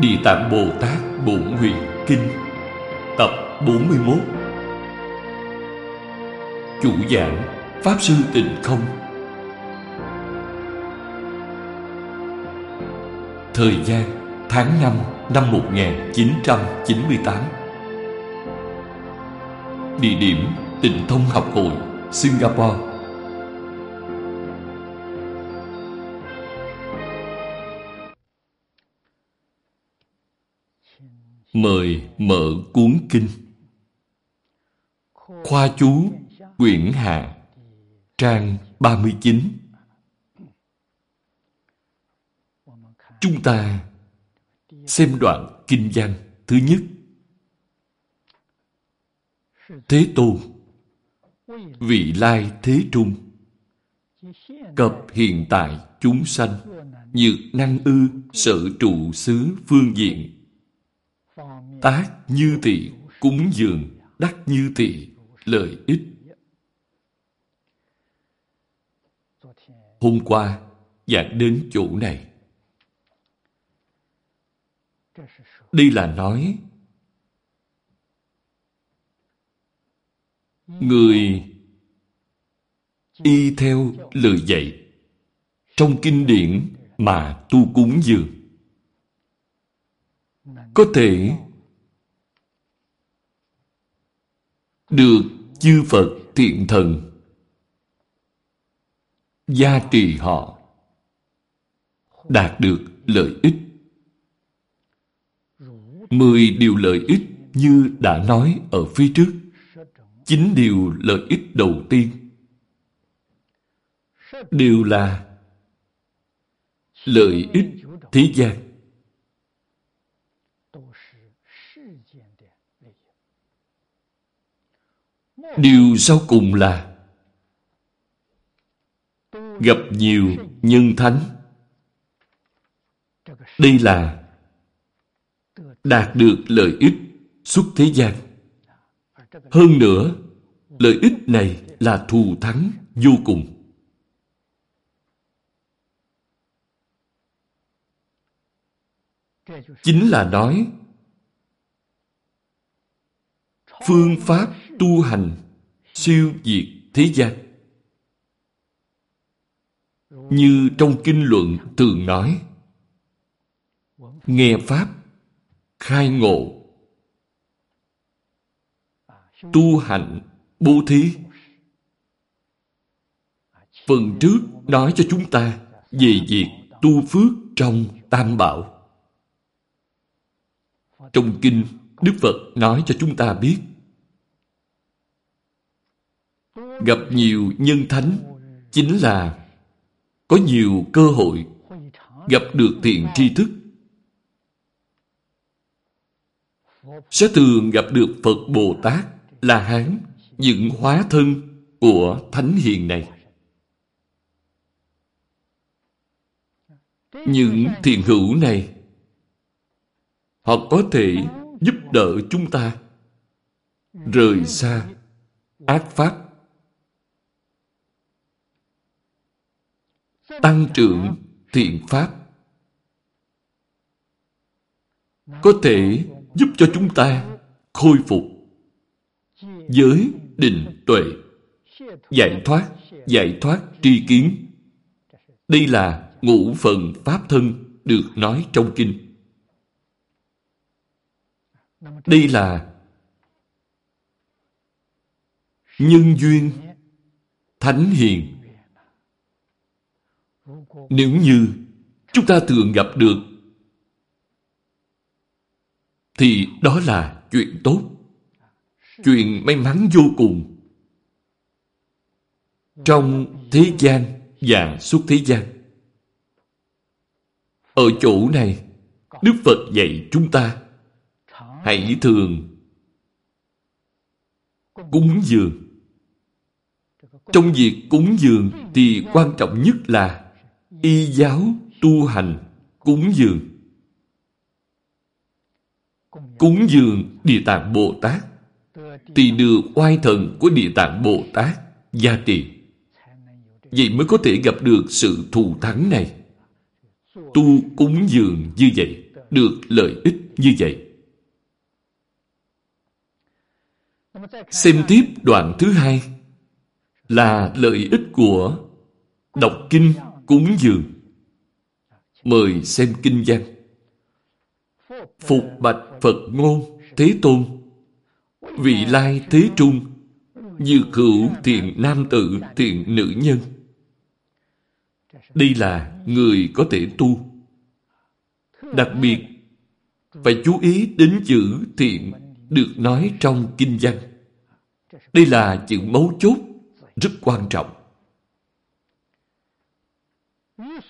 Địa Tạng Bồ Tát Bổn Nguyện Kinh, Tập 41 Chủ giảng Pháp Sư Tịnh Không. Thời gian tháng 5 năm 1998 Địa điểm Tịnh Thông Học Hội, Singapore. Mời mở cuốn kinh. Khoa chú Quyển Hạ Trang 39 Chúng ta xem đoạn kinh văn thứ nhất. Thế Tôn, Vị lai thế trung, Cập hiện tại chúng sanh, Nhược năng ư, sở trụ xứ phương diện Tác như tỳ cúng dường, đắc như tỳ lợi ích. Hôm qua, giảng đến chỗ này. Đây là nói Người y theo lời dạy trong kinh điển mà tu cúng dường có thể được chư Phật thiện thần gia trì họ đạt được lợi ích. Mười điều lợi ích như đã nói ở phía trước. chín điều lợi ích đầu tiên đều là lợi ích thế gian. Điều sau cùng là gặp nhiều nhân thánh. Đây là đạt được lợi ích xuất thế gian. Hơn nữa, lợi ích này là thù thắng vô cùng. Chính là nói phương pháp tu hành siêu diệt thế gian. Như trong kinh luận thường nói, nghe Pháp, khai ngộ, tu hành, bố thí. Phần trước nói cho chúng ta về việc tu phước trong Tam Bảo. Trong kinh, Đức Phật nói cho chúng ta biết gặp nhiều nhân thánh, chính là có nhiều cơ hội gặp được thiện tri thức sẽ thường gặp được Phật Bồ Tát là Hán, những hóa thân của Thánh Hiền này. Những thiện hữu này, họ có thể giúp đỡ chúng ta rời xa ác pháp tăng trưởng thiện pháp. Có thể giúp cho chúng ta khôi phục giới định tuệ, giải thoát giải thoát tri kiến. Đây là ngũ phần pháp thân được nói trong kinh. Đây là nhân duyên thánh hiền nếu như chúng ta thường gặp được thì đó là chuyện tốt. Chuyện may mắn vô cùng. Trong thế gian và suốt thế gian. Ở chỗ này, Đức Phật dạy chúng ta hãy thường cúng dường. Trong việc cúng dường thì quan trọng nhất là y giáo tu hành, cúng dường. Cúng dường địa tạng bồ tát. Thì được oai thần của địa tạng bồ tát gia trì. Vậy mới có thể gặp được sự thù thắng này. Tu cúng dường như vậy, được lợi ích như vậy. Xem tiếp đoạn thứ hai, là lợi ích của đọc kinh cúng dường. Mời xem kinh văn. Phục bạch Phật ngôn Thế Tôn. Vị lai thế trung, Như cửu thiện nam tử thiện nữ nhân. Đây là người có thể tu. Đặc biệt, Phải chú ý đến chữ thiện Được nói trong kinh văn. Đây là chữ mấu chốt, Rất quan trọng.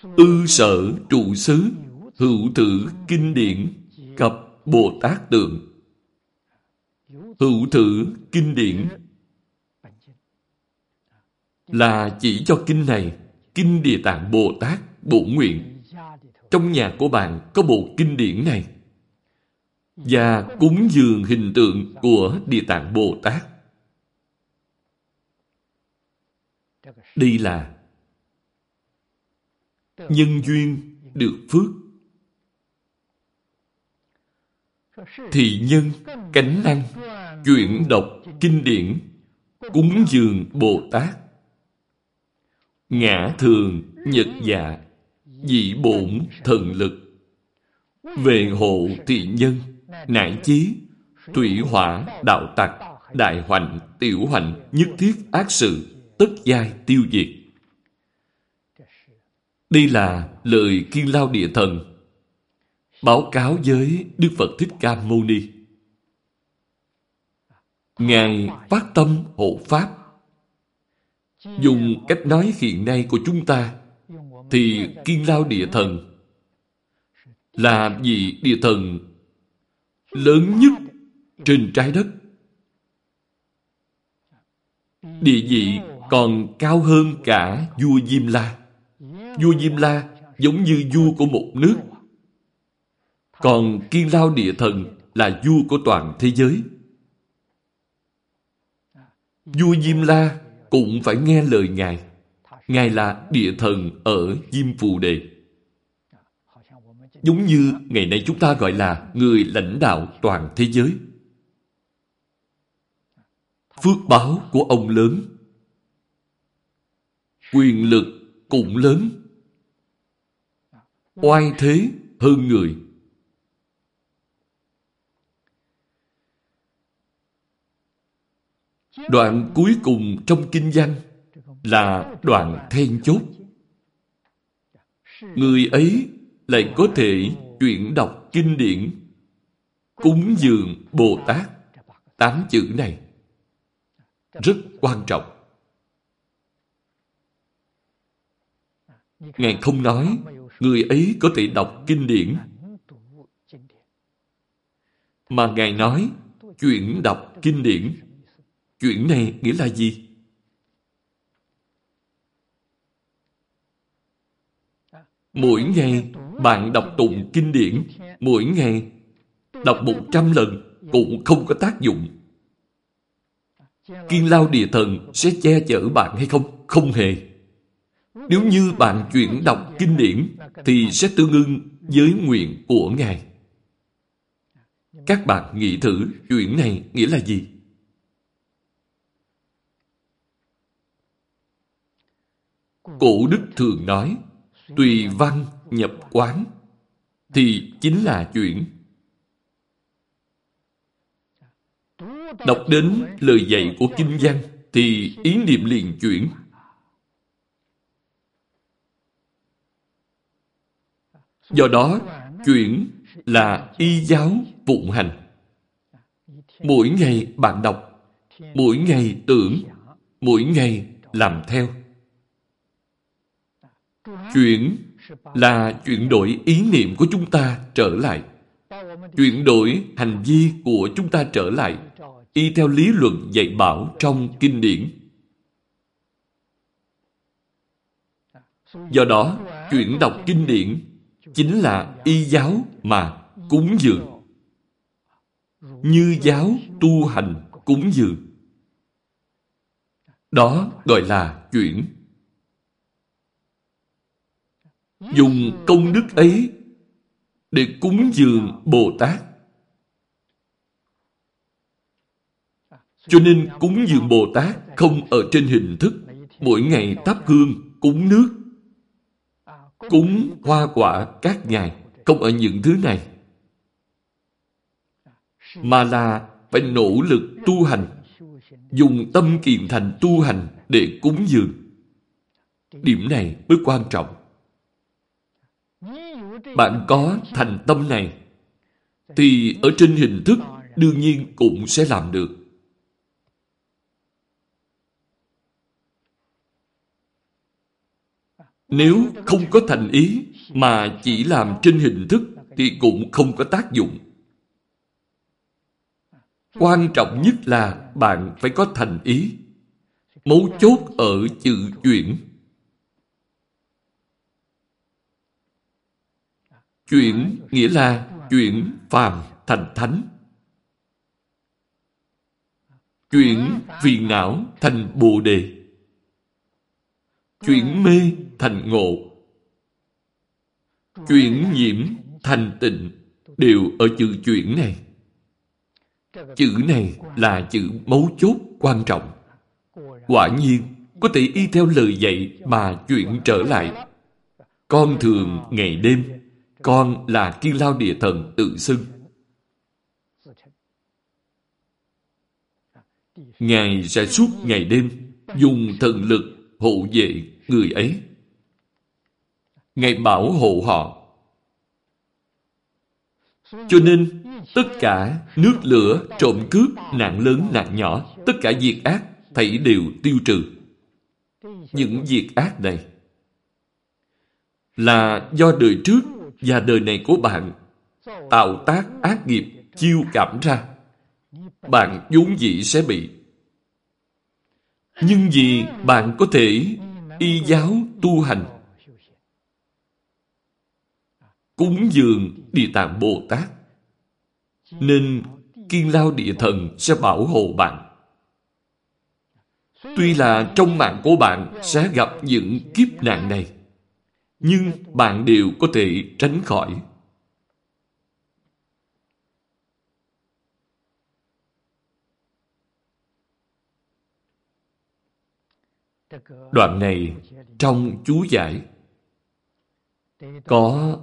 Ư sở trụ xứ Hữu thử kinh điển Cập Bồ Tát tượng Hữu thử kinh điển là chỉ cho kinh này, kinh Địa Tạng Bồ Tát bổ nguyện. Trong nhà của bạn có bộ kinh điển này và cúng dường hình tượng của Địa Tạng Bồ Tát. Đây là nhân duyên được phước. Thị nhân cánh năng chuyển đọc kinh điển cúng dường bồ tát. Ngã thường nhật dạ dị bổn thần lực. Về hộ thị nhân nại chí thủy hỏa đạo tặc đại hoành tiểu hoành nhất thiết ác sự tất giai tiêu diệt đây là lời kiên lao địa thần, báo cáo với Đức Phật Thích Ca Mâu Ni. Ngài phát tâm hộ Pháp. Dùng cách nói hiện nay của chúng ta thì Kiên Lao Địa Thần là vị địa thần lớn nhất trên trái đất. Địa vị còn cao hơn cả vua Diêm La. Vua Diêm La giống như vua của một nước còn Kiên Lao Địa Thần là vua của toàn thế giới. Vua Diêm La cũng phải nghe lời Ngài. Ngài là địa thần ở Diêm Phù Đề. Giống như ngày nay chúng ta gọi là người lãnh đạo toàn thế giới. Phước báo của ông lớn. Quyền lực cũng lớn. Oai thế hơn người. Đoạn cuối cùng trong kinh văn là đoạn then chốt. Người ấy lại có thể chuyển đọc kinh điển, cúng dường Bồ Tát tám chữ này rất quan trọng. Ngài không nói người ấy có thể đọc kinh điển mà Ngài nói chuyển đọc kinh điển chuyển này nghĩa là gì? Mỗi ngày bạn đọc tụng kinh điển, mỗi ngày đọc một trăm lần cũng không có tác dụng. Kiên lao địa thần sẽ che chở bạn hay không? Không hề. Nếu như bạn chuyển đọc kinh điển thì sẽ tương ưng với nguyện của Ngài. Các bạn nghĩ thử chuyện này nghĩa là gì? Cổ đức thường nói, tùy văn nhập quán, thì chính là chuyển. Đọc đến lời dạy của Kinh văn, thì ý niệm liền chuyển. Do đó, chuyển là y giáo phụng hành. Mỗi ngày bạn đọc, mỗi ngày tưởng, mỗi ngày làm theo. Chuyển là chuyển đổi ý niệm của chúng ta trở lại. Chuyển đổi hành vi của chúng ta trở lại y theo lý luận dạy bảo trong kinh điển. Do đó, chuyển đọc kinh điển chính là y giáo mà cúng dường. Như giáo tu hành cúng dường. Đó gọi là chuyển dùng công đức ấy để cúng dường Bồ Tát. Cho nên cúng dường Bồ Tát không ở trên hình thức mỗi ngày thắp hương, cúng nước, cúng hoa quả các ngày, không ở những thứ này. Mà là phải nỗ lực tu hành, dùng tâm kiền thành tu hành để cúng dường. Điểm này mới quan trọng. Bạn có thành tâm này, thì ở trên hình thức đương nhiên cũng sẽ làm được. Nếu không có thành ý mà chỉ làm trên hình thức thì cũng không có tác dụng. Quan trọng nhất là bạn phải có thành ý. Mấu chốt ở chữ chuyển. Chuyển nghĩa là chuyển phàm thành thánh. Chuyển phiền não thành bồ đề. Chuyển mê thành ngộ. Chuyển nhiễm thành tịnh đều ở chữ chuyển này. Chữ này là chữ mấu chốt quan trọng. Quả nhiên, có thể y theo lời dạy mà chuyển trở lại. Con thường ngày đêm, con là kiên lao địa thần tự xưng. Ngài sẽ suốt ngày đêm dùng thần lực hộ vệ người ấy. Ngài bảo hộ họ. Cho nên, tất cả nước lửa, trộm cướp, nạn lớn, nạn nhỏ, tất cả việc ác, thảy đều tiêu trừ. Những việc ác này là do đời trước và đời này của bạn tạo tác ác nghiệp chiêu cảm ra. Bạn vốn dĩ sẽ bị. Nhưng vì bạn có thể y giáo tu hành cúng dường Địa Tạng Bồ Tát nên Kiên Lao Địa Thần sẽ bảo hộ bạn. Tuy là trong mạng của bạn sẽ gặp những kiếp nạn này, nhưng bạn đều có thể tránh khỏi. Đoạn này trong chú giải có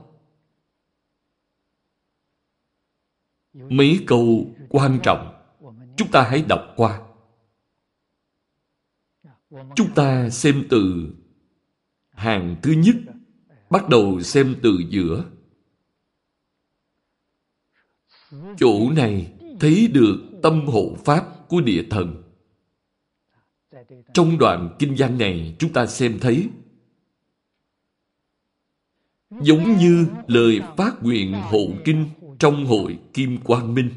mấy câu quan trọng chúng ta hãy đọc qua. Chúng ta xem từ hàng thứ nhất, bắt đầu xem từ giữa. Chỗ này thấy được tâm hộ pháp của địa thần. Trong đoạn kinh văn này chúng ta xem thấy, giống như lời phát nguyện hộ kinh trong hội Kim Quang Minh.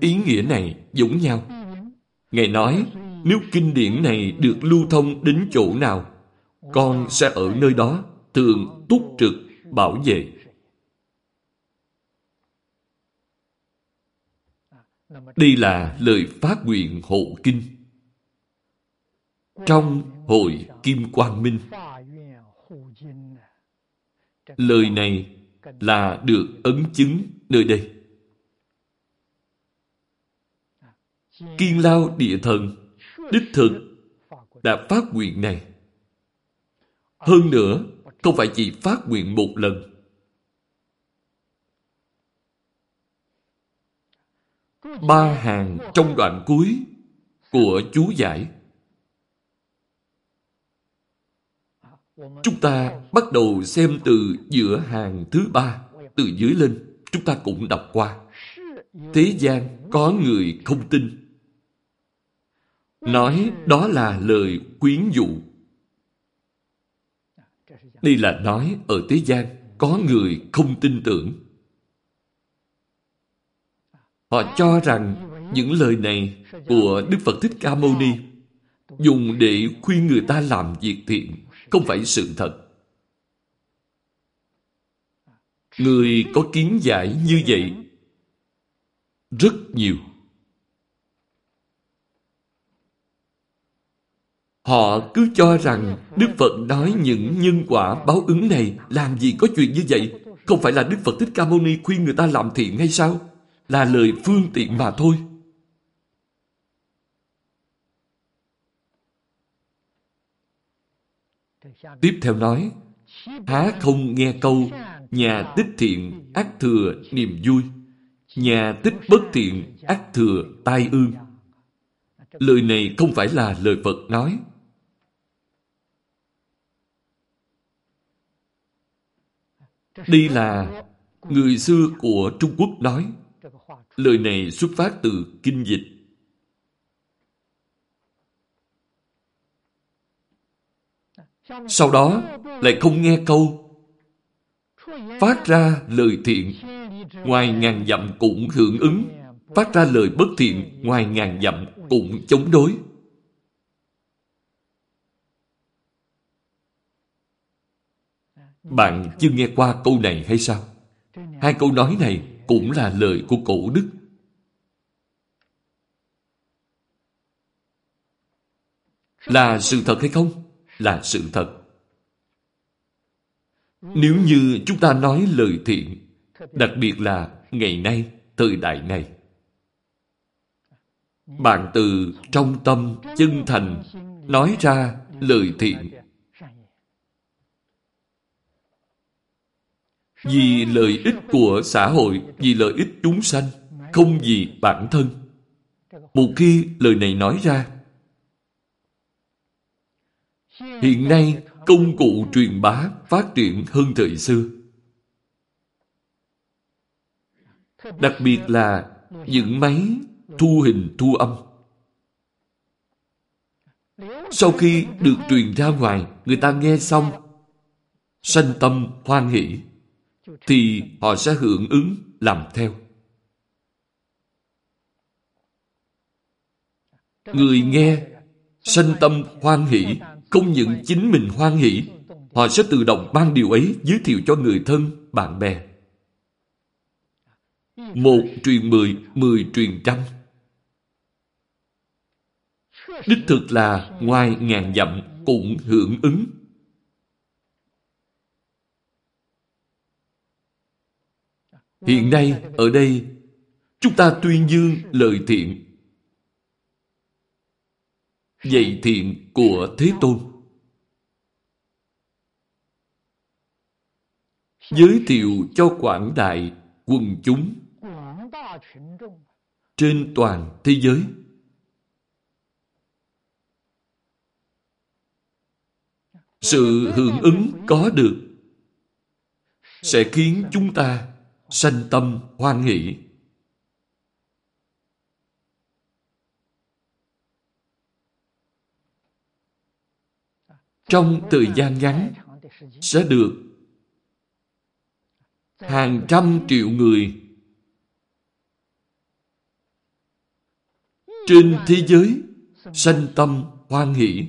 Ý nghĩa này giống nhau. Ngài nói, nếu kinh điển này được lưu thông đến chỗ nào, con sẽ ở nơi đó thường túc trực bảo vệ. Đây là lời phát nguyện hộ kinh. Trong hội Kim Quang Minh, Lời này là được ấn chứng nơi đây. Kiên lao địa thần, đích thực, đã phát nguyện này. Hơn nữa, không phải chỉ phát nguyện một lần. Ba hàng trong đoạn cuối của chú giải Chúng ta bắt đầu xem từ giữa hàng thứ ba, từ dưới lên, chúng ta cũng đọc qua. Thế gian có người không tin. Nói đó là lời quyến dụ. Đây là nói ở thế gian có người không tin tưởng. Họ cho rằng những lời này của Đức Phật Thích Ca Mâu Ni dùng để khuyên người ta làm việc thiện không phải sự thật. Người có kiến giải như vậy rất nhiều. Họ cứ cho rằng Đức Phật nói những nhân quả báo ứng này làm gì có chuyện như vậy. Không phải là Đức Phật Thích Ca Mâu Ni khuyên người ta làm thiện hay sao? Là lời phương tiện mà thôi. Tiếp theo nói, há không nghe câu nhà tích thiện ác thừa niềm vui, nhà tích bất thiện ác thừa tai ương. Lời này không phải là lời Phật nói. Đây là người xưa của Trung Quốc nói. Lời này xuất phát từ kinh dịch. Sau đó lại không nghe câu phát ra lời thiện, ngoài ngàn dặm cũng hưởng ứng, phát ra lời bất thiện, ngoài ngàn dặm cũng chống đối. Bạn chưa nghe qua câu này hay sao? Hai câu nói này cũng là lời của cổ đức. Là sự thật hay không? Là sự thật. Nếu như chúng ta nói lời thiện, đặc biệt là ngày nay, thời đại này, bạn từ trong tâm chân thành nói ra lời thiện vì lợi ích của xã hội vì lợi ích chúng sanh không vì bản thân. Một khi lời này nói ra hiện nay công cụ truyền bá phát triển hơn thời xưa. Đặc biệt là những máy thu hình thu âm. Sau khi được truyền ra ngoài, người ta nghe xong, sanh tâm hoan hỷ, thì họ sẽ hưởng ứng làm theo. Người nghe sanh tâm hoan hỷ không những chính mình hoan hỷ, họ sẽ tự động mang điều ấy giới thiệu cho người thân, bạn bè. Một truyền mười, mười truyền trăm. Đích thực là ngoài ngàn dặm cũng hưởng ứng. Hiện nay, ở đây, chúng ta tuyên dương lời thiện dạy thiện của Thế Tôn. Giới thiệu cho quảng đại quần chúng trên toàn thế giới. Sự hưởng ứng có được sẽ khiến chúng ta sanh tâm hoan hỷ trong thời gian ngắn sẽ được hàng trăm triệu người trên thế giới sanh tâm hoan hỷ.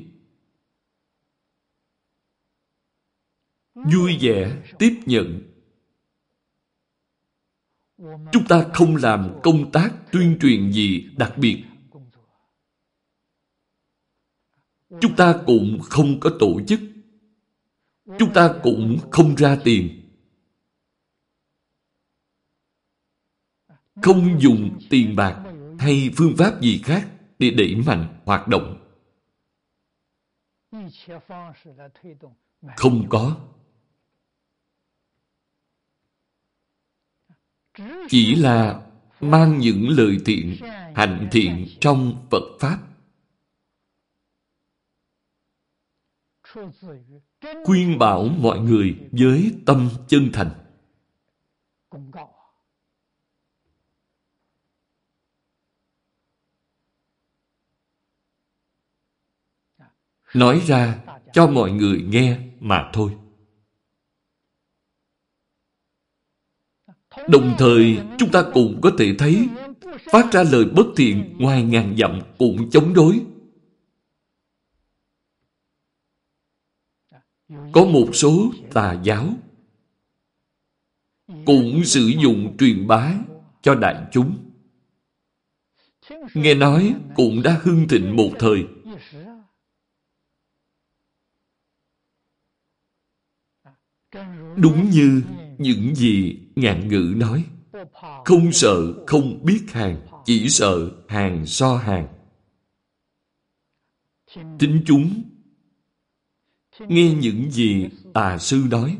Vui vẻ tiếp nhận. Chúng ta không làm công tác tuyên truyền gì đặc biệt. Chúng ta cũng không có tổ chức. Chúng ta cũng không ra tiền. Không dùng tiền bạc hay phương pháp gì khác để đẩy mạnh hoạt động. Không có. Chỉ là mang những lời thiện, hành thiện trong Phật Pháp khuyên bảo mọi người với tâm chân thành. nói ra cho mọi người nghe mà thôi. Đồng thời chúng ta cũng có thể thấy phát ra lời bất thiện ngoài ngàn dặm cũng chống đối có một số tà giáo cũng sử dụng truyền bá cho đại chúng. Nghe nói cũng đã hưng thịnh một thời. Đúng như những gì ngạn ngữ nói. Không sợ, không biết hàng, chỉ sợ hàng so hàng. Tính chúng nghe những gì tà sư nói.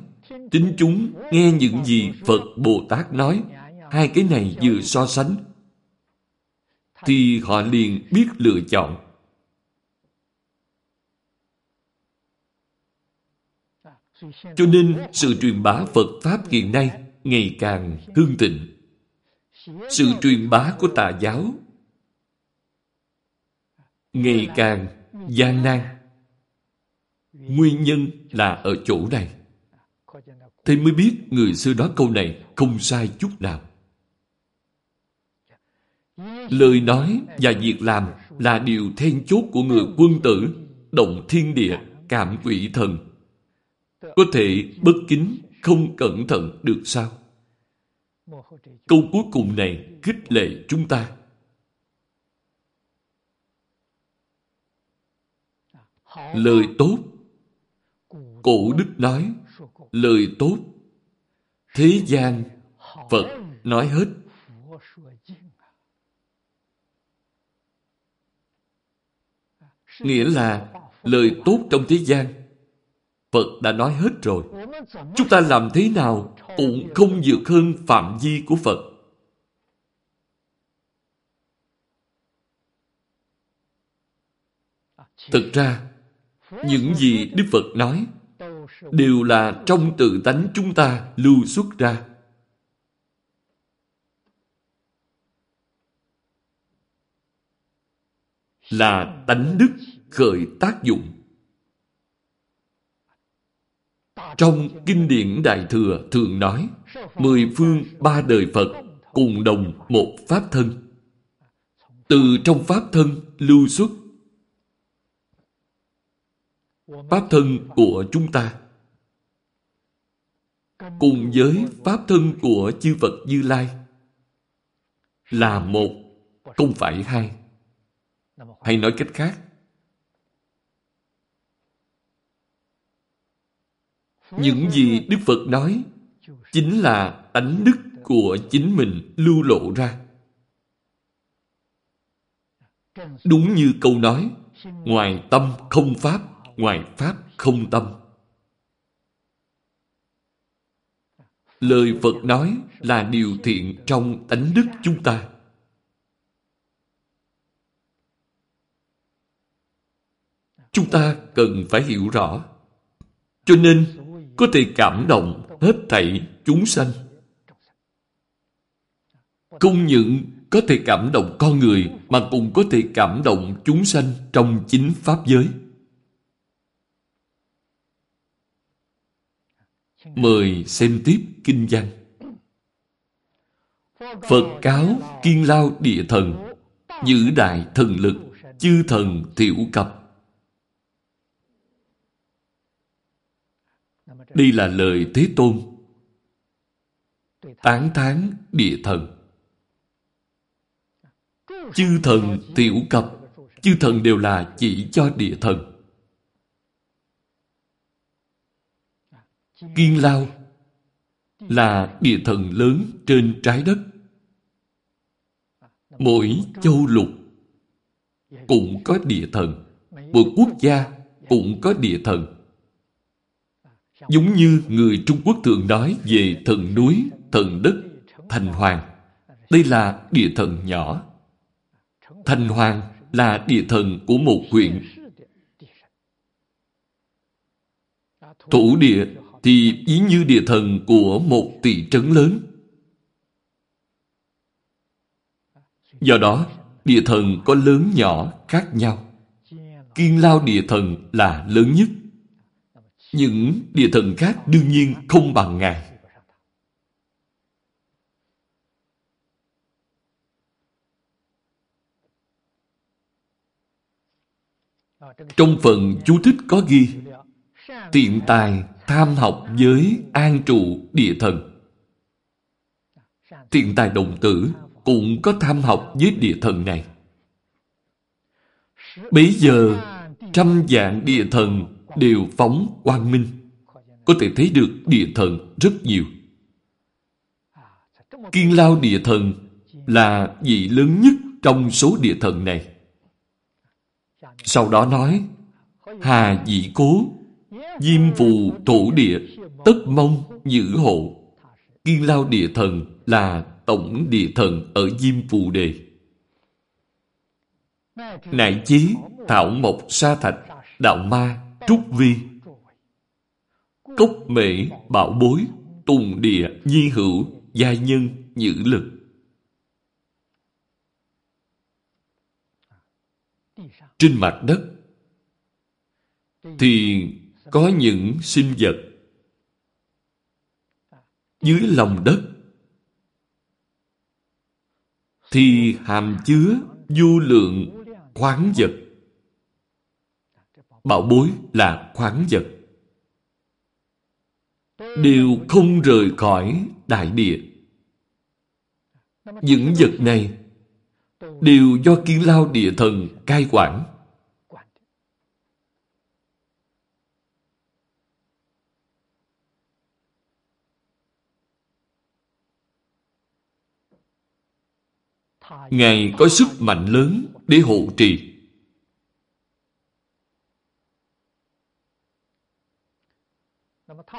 Tính chúng nghe những gì Phật Bồ Tát nói. Hai cái này vừa so sánh, thì họ liền biết lựa chọn. Cho nên sự truyền bá Phật Pháp hiện nay ngày càng hương thịnh. Sự truyền bá của tà giáo ngày càng gian nan. Nguyên nhân là ở chỗ này. Thế mới biết người xưa nói câu này không sai chút nào. Lời nói và việc làm là điều then chốt của người quân tử, động thiên địa, cảm quỷ thần. Có thể bất kính, không cẩn thận được sao? Câu cuối cùng này khích lệ chúng ta. Lời tốt Cổ đức nói Lời tốt Thế gian Phật nói hết Nghĩa là lời tốt trong thế gian Phật đã nói hết rồi. Chúng ta làm thế nào cũng không vượt hơn phạm vi của Phật. Thực ra, những gì Đức Phật nói đều là trong tự tánh chúng ta lưu xuất ra. Là tánh đức khởi tác dụng. Trong Kinh điển Đại Thừa thường nói, Mười phương ba đời Phật cùng đồng một Pháp thân. Từ trong Pháp thân lưu xuất Pháp thân của chúng ta cùng với Pháp thân của chư Phật Như Lai là một, không phải hai. Hay nói cách khác, những gì Đức Phật nói chính là tánh đức của chính mình lưu lộ ra. Đúng như câu nói, ngoài tâm không pháp, ngoài pháp không tâm. Lời Phật nói là điều thiện trong tánh đức chúng ta. Chúng ta cần phải hiểu rõ. Cho nên, có thể cảm động hết thảy chúng sanh. Không những có thể cảm động con người mà cũng có thể cảm động chúng sanh trong chính Pháp giới. Mời xem tiếp kinh văn. Phật cáo kiên lao địa thần, giữ đại thần lực, chư thần thiểu cập. Đây là lời Thế Tôn. Tán thán địa thần. Chư thần tiểu cập, chư thần đều là chỉ cho địa thần. Kiên Lao là địa thần lớn trên trái đất. Mỗi châu lục cũng có địa thần. Mỗi quốc gia cũng có địa thần. Giống như người Trung Quốc thường nói về thần núi, thần đất, thành hoàng. Đây là địa thần nhỏ. Thành hoàng là địa thần của một huyện. Thủ địa thì ý như địa thần của một thị trấn lớn. Do đó, địa thần có lớn nhỏ khác nhau. Kiên lao địa thần là lớn nhất. Những địa thần khác đương nhiên không bằng Ngài. Trong phần chú thích có ghi Tiện tài tham học với an trụ địa thần. Tiện tài đồng tử cũng có tham học với địa thần này. Bây giờ, trăm dạng địa thần đều phóng quang minh. Có thể thấy được địa thần rất nhiều. Kiên lao địa thần là vị lớn nhất trong số địa thần này. Sau đó nói, Hà dị cố, Diêm phù thổ địa, tất mong giữ hộ. Kiên lao địa thần là tổng địa thần ở Diêm phù đề. Nại chí, thảo mộc sa thạch, đạo ma, trúc vi. Cốc mễ, bảo bối, tùng địa, nhi hữu, gia nhân, nhữ lực. Trên mặt đất thì có những sinh vật dưới lòng đất thì hàm chứa du lượng khoáng vật. Bảo bối là khoáng vật. Đều không rời khỏi đại địa. Những vật này đều do kiến lao địa thần cai quản. Ngài có sức mạnh lớn để hộ trì.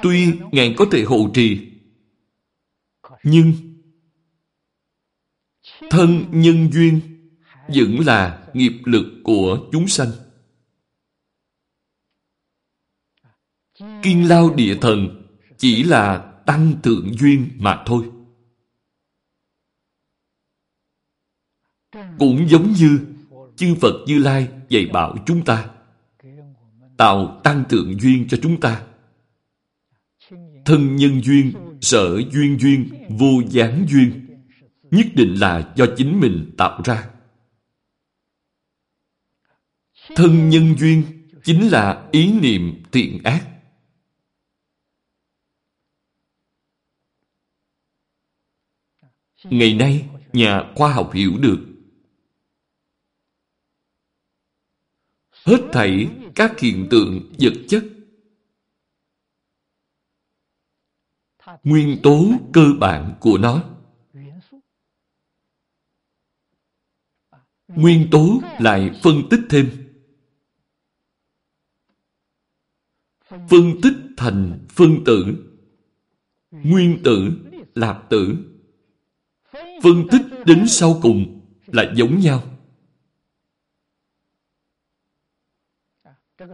Tuy Ngài có thể hộ trì, nhưng thân nhân duyên vẫn là nghiệp lực của chúng sanh. Kiên lao địa thần chỉ là tăng thượng duyên mà thôi. Cũng giống như chư Phật Như Lai dạy bảo chúng ta, tạo tăng tượng duyên cho chúng ta. Thân nhân duyên, sở duyên duyên, vô gián duyên, nhất định là do chính mình tạo ra. Thân nhân duyên chính là ý niệm thiện ác. Ngày nay, nhà khoa học hiểu được hết thảy các hiện tượng vật chất. Nguyên tố cơ bản của nó. Nguyên tố lại phân tích thêm. Phân tích thành phân tử. Nguyên tử, lạp tử. Phân tích đến sau cùng là giống nhau.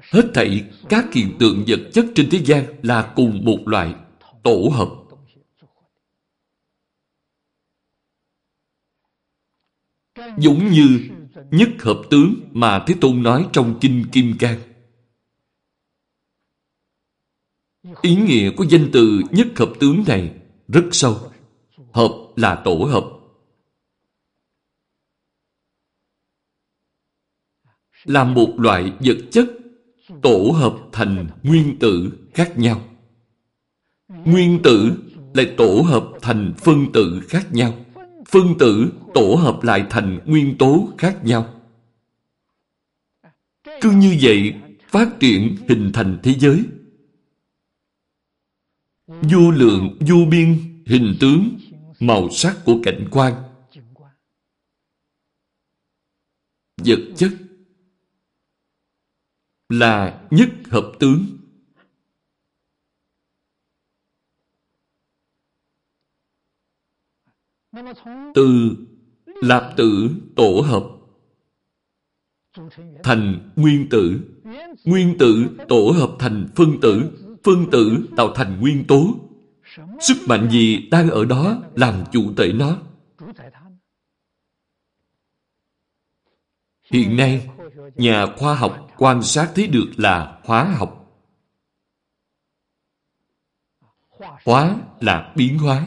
Hết thảy các hiện tượng vật chất trên thế gian là cùng một loại tổ hợp. Giống như nhất hợp tướng mà Thế Tôn nói trong Kinh Kim Cang. Ý nghĩa của danh từ nhất hợp tướng này rất sâu. Hợp là tổ hợp. Là một loại vật chất tổ hợp thành nguyên tử khác nhau. Nguyên tử lại tổ hợp thành phân tử khác nhau. Phân tử tổ hợp lại thành nguyên tố khác nhau. Cứ như vậy, phát triển hình thành thế giới. Vô lượng, vô biên, hình tướng, màu sắc của cảnh quan. Vật chất là nhất hợp tướng. Từ lạp tử tổ hợp thành nguyên tử. Nguyên tử tổ hợp thành phân tử. Phân tử tạo thành nguyên tố. Sức mạnh gì đang ở đó làm chủ tể nó? Hiện nay, nhà khoa học quan sát thấy được là hóa học. Hóa là biến hóa.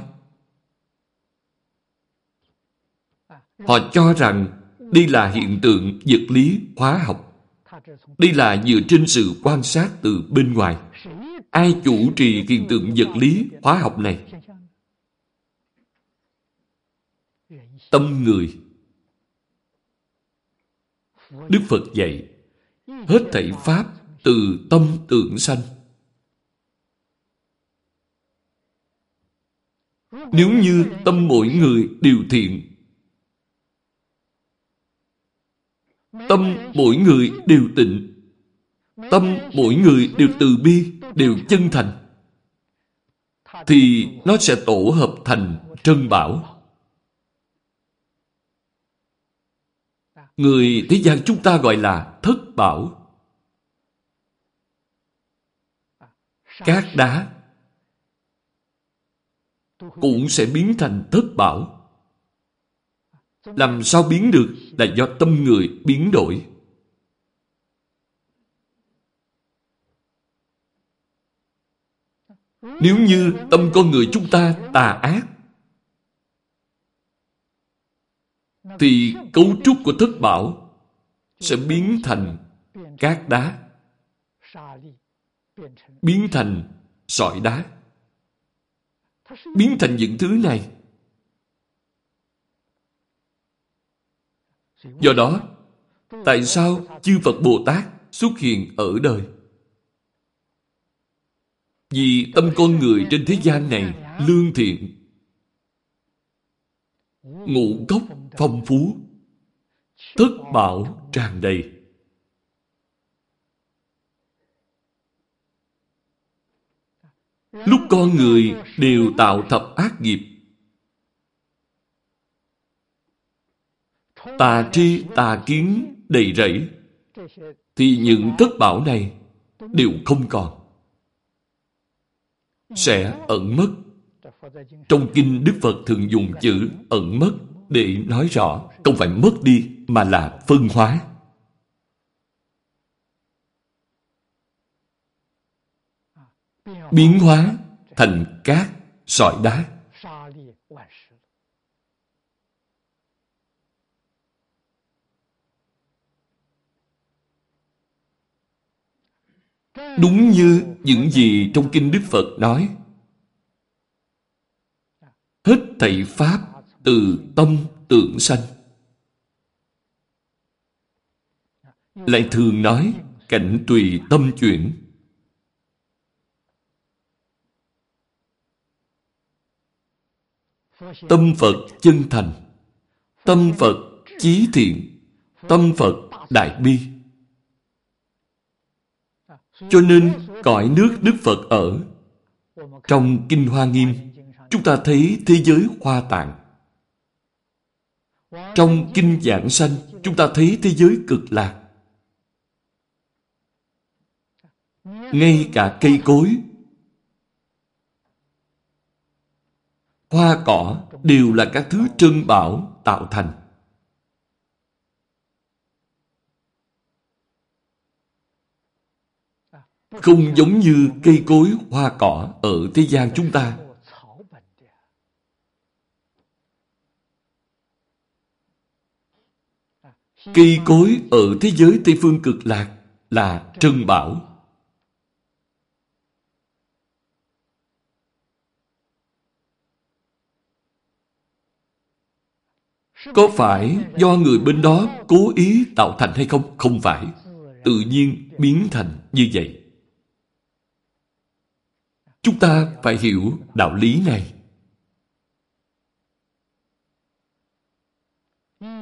Họ cho rằng đây là hiện tượng vật lý hóa học. Đây là dựa trên sự quan sát từ bên ngoài. Ai chủ trì hiện tượng vật lý hóa học này? Tâm người. Đức Phật dạy, hết thảy Pháp từ tâm tưởng sanh. Nếu như tâm mỗi người đều thiện, tâm mỗi người đều tịnh, tâm mỗi người đều từ bi, đều chân thành, thì nó sẽ tổ hợp thành trân bảo. Người thế gian chúng ta gọi là thất bảo. Các đá cũng sẽ biến thành thất bảo. Làm sao biến được là do tâm người biến đổi. Nếu như tâm con người chúng ta tà ác thì cấu trúc của thất bảo sẽ biến thành cát đá. Biến thành sỏi đá. Biến thành những thứ này. Do đó, tại sao chư phật bồ tát xuất hiện ở đời? Vì tâm con người trên thế gian này lương thiện ngũ cốc phong phú. Thất bảo tràn đầy. Lúc con người đều tạo thập ác nghiệp. Tà tri tà kiến đầy rẫy, thì những thất bảo này đều không còn. Sẽ ẩn mất trong kinh đức phật thường dùng chữ ẩn mất để nói rõ, không phải mất đi mà là phân hóa. Biến hóa thành cát, sỏi đá. Đúng như những gì trong kinh đức phật nói hết thảy pháp từ tâm tưởng sanh. Lại thường nói cảnh tùy tâm chuyển. Tâm phật chân thành, tâm phật chí thiện, tâm phật đại bi. Cho nên cõi nước đức phật ở, trong kinh hoa nghiêm chúng ta thấy thế giới hoa tạng trong kinh giảng sanh, chúng ta thấy thế giới cực lạc. Ngay cả cây cối, hoa cỏ đều là các thứ trân bảo tạo thành. Không giống như cây cối, hoa cỏ ở thế gian chúng ta. Cây cối ở thế giới Tây Phương cực lạc là trân bảo. Có phải do người bên đó cố ý tạo thành hay không? Không phải. Tự nhiên biến thành như vậy. Chúng ta phải hiểu đạo lý này.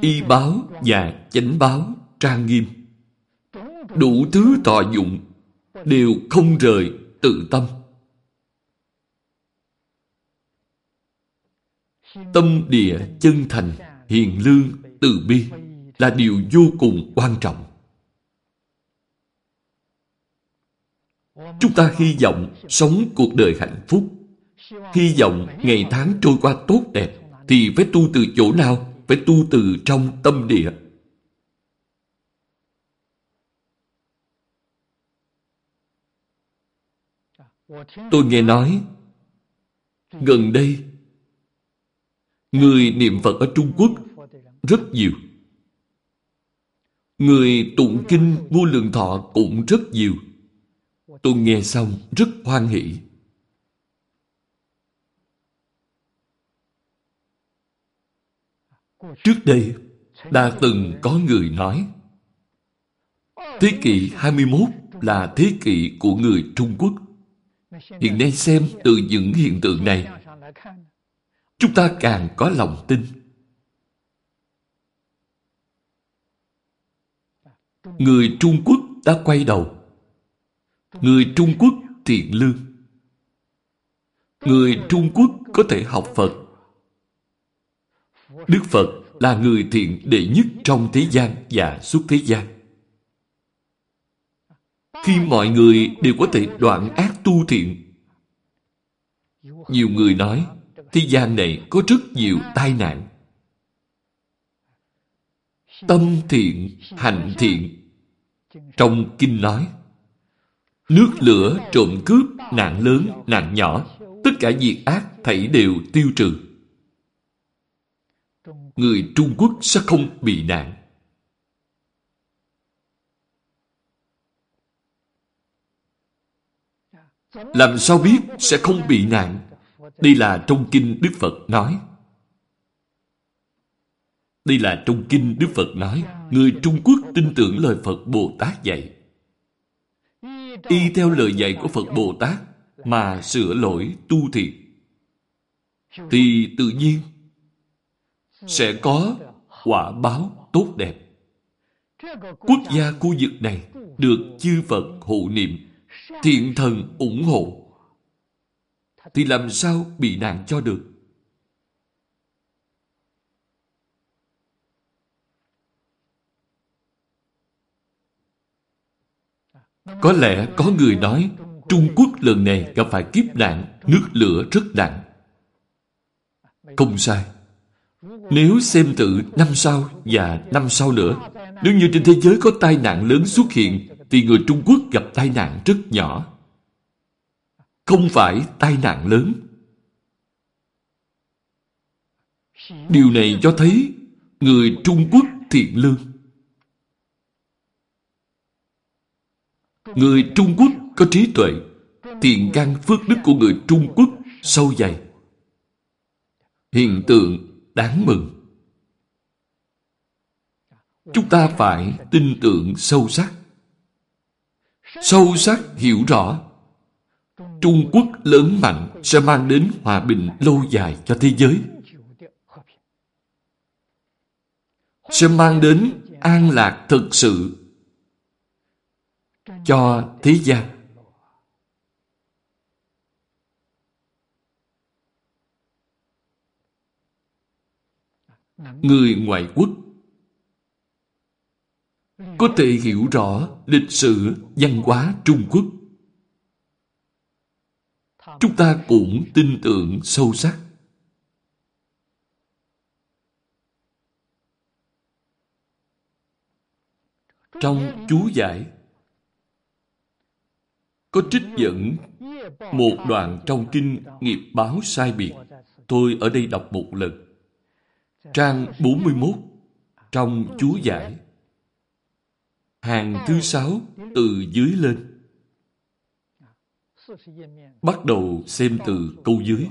Y báo và chánh báo trang nghiêm. Đủ thứ thọ dụng đều không rời tự tâm. Tâm địa chân thành, hiền lương, từ bi là điều vô cùng quan trọng. Chúng ta hy vọng sống cuộc đời hạnh phúc. Hy vọng ngày tháng trôi qua tốt đẹp thì phải tu từ chỗ nào? Phải tu từ trong tâm địa. Tôi nghe nói, gần đây, người niệm Phật ở Trung Quốc rất nhiều. Người tụng kinh vô lượng thọ cũng rất nhiều. Tôi nghe xong rất hoan hỷ. Trước đây, đã từng có người nói Thế kỷ 21 là thế kỷ của người Trung Quốc. Hiện nay xem từ những hiện tượng này chúng ta càng có lòng tin. Người Trung Quốc đã quay đầu. Người Trung Quốc thiện lương. Người Trung Quốc có thể học Phật. Đức Phật là người thiện đệ nhất trong thế gian và suốt thế gian. Khi mọi người đều có thể đoạn ác tu thiện, nhiều người nói thế gian này có rất nhiều tai nạn. Tâm thiện, hành thiện. Trong kinh nói, nước lửa, trộm cướp, nạn lớn, nạn nhỏ, tất cả việc ác thảy đều tiêu trừ. Người Trung Quốc sẽ không bị nạn. Làm sao biết sẽ không bị nạn? Đây là trong kinh Đức Phật nói. Đây là trong kinh Đức Phật nói. Người Trung Quốc tin tưởng lời Phật Bồ Tát dạy. Y theo lời dạy của Phật Bồ Tát mà sửa lỗi tu thiện. Thì tự nhiên sẽ có quả báo tốt đẹp. Quốc gia khu vực này được chư Phật hộ niệm, thiện thần ủng hộ thì làm sao bị nạn cho được? Có lẽ có người nói Trung Quốc lần này gặp phải kiếp nạn nước lửa rất nặng. Không sai. Nếu xem tự năm sau và năm sau nữa, nếu như trên thế giới có tai nạn lớn xuất hiện, thì người Trung Quốc gặp tai nạn rất nhỏ không phải tai nạn lớn. Điều này cho thấy người Trung Quốc thiện lương. Người Trung Quốc có trí tuệ, tiền căn phước đức của người Trung Quốc sâu dày. Hiện tượng đáng mừng. Chúng ta phải tin tưởng sâu sắc. Sâu sắc hiểu rõ, Trung Quốc lớn mạnh sẽ mang đến hòa bình lâu dài cho thế giới. Sẽ mang đến an lạc thực sự cho thế gian. Người ngoại quốc có thể hiểu rõ lịch sử văn hóa Trung Quốc chúng ta cũng tin tưởng sâu sắc. Trong chú giải có trích dẫn một đoạn trong kinh nghiệp báo sai biệt. Tôi ở đây đọc một lần. Trang 41 trong chú giải hàng thứ sáu từ dưới lên Bắt đầu xem từ câu dưới.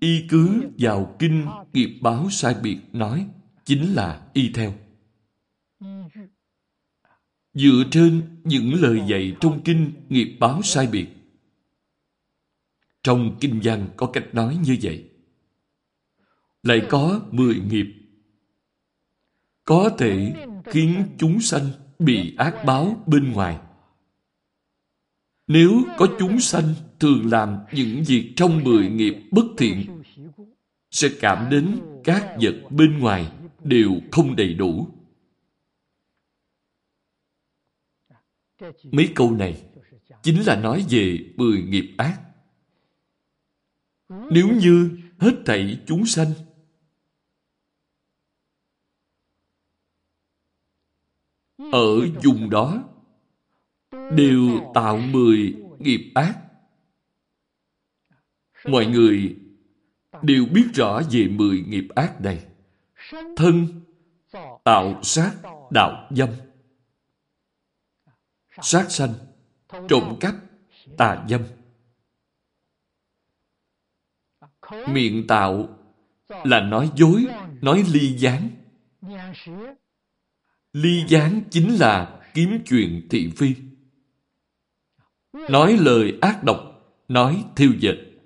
Y cứ vào kinh nghiệp báo sai biệt nói, chính là y theo. Dựa trên những lời dạy trong kinh nghiệp báo sai biệt. Trong kinh văn có cách nói như vậy. Lại có mười nghiệp. Có thể khiến chúng sanh bị ác báo bên ngoài. Nếu có chúng sanh thường làm những việc trong mười nghiệp bất thiện, sẽ cảm đến các vật bên ngoài đều không đầy đủ. Mấy câu này chính là nói về mười nghiệp ác. Nếu như hết thảy chúng sanh ở vùng đó đều tạo mười nghiệp ác. Mọi người đều biết rõ về mười nghiệp ác này. Thân, tạo sát, đạo dâm. Sát sanh, trộm cắp, tà dâm. Miệng tạo là nói dối, nói ly gián. Ly gián chính là kiếm chuyện thị phi. Nói lời ác độc, nói thiêu dịch.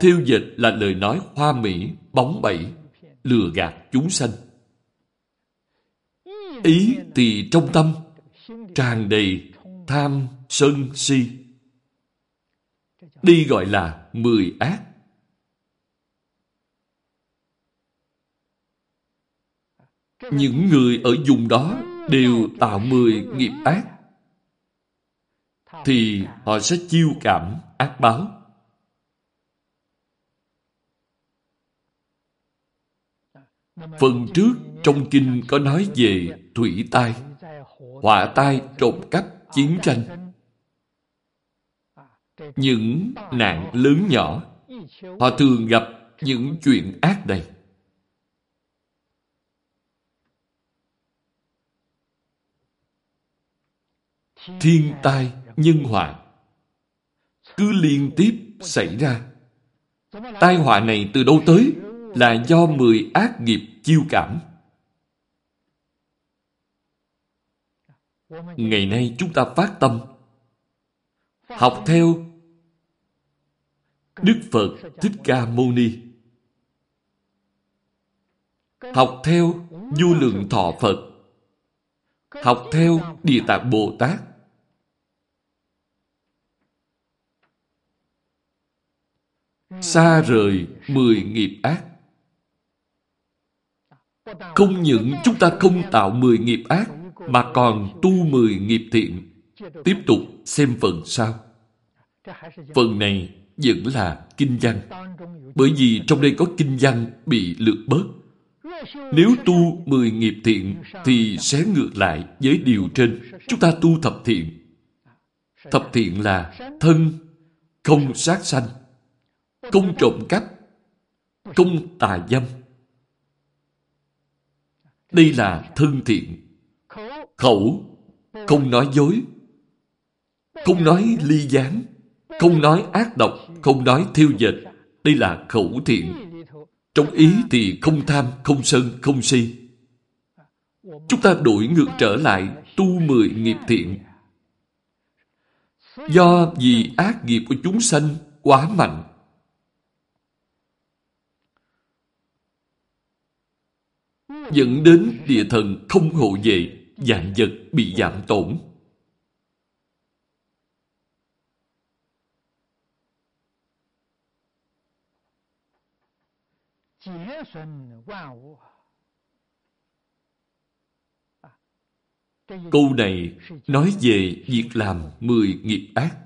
Thiêu dịch là lời nói hoa mỹ, bóng bẩy, lừa gạt chúng sanh. Ý thì trong tâm, tràn đầy tham, sân, si. Đi gọi là mười ác. Những người ở vùng đó đều tạo mười nghiệp ác thì họ sẽ chiêu cảm ác báo. Phần trước trong kinh có nói về thủy tai, hỏa tai trộm cắp, chiến tranh. Những nạn lớn nhỏ, họ thường gặp những chuyện ác này. Thiên tai, nhân họa cứ liên tiếp xảy ra. Tai họa này từ đâu tới? Là do mười ác nghiệp chiêu cảm. Ngày nay chúng ta phát tâm học theo Đức Phật Thích Ca Mâu Ni học theo vô lượng thọ Phật học theo Địa Tạng Bồ Tát xa rời mười nghiệp ác. Không những chúng ta không tạo mười nghiệp ác, mà còn tu mười nghiệp thiện. Tiếp tục xem phần sau. Phần này vẫn là kinh văn. Bởi vì trong đây có kinh văn bị lược bớt. Nếu tu mười nghiệp thiện thì sẽ ngược lại với điều trên. Chúng ta tu thập thiện. Thập thiện là thân, không sát sanh, không trộm cắp, không tà dâm. Đây là thân thiện. Khẩu, không nói dối, không nói ly gián, không nói ác độc, không nói thiêu dệt. Đây là khẩu thiện. Trong ý thì không tham, không sân, không si. Chúng ta đổi ngược trở lại tu mười nghiệp thiện. Do vì ác nghiệp của chúng sanh quá mạnh, dẫn đến địa thần không hộ vệ, dạng vật bị giảm tổn. Câu này nói về việc làm mười nghiệp ác.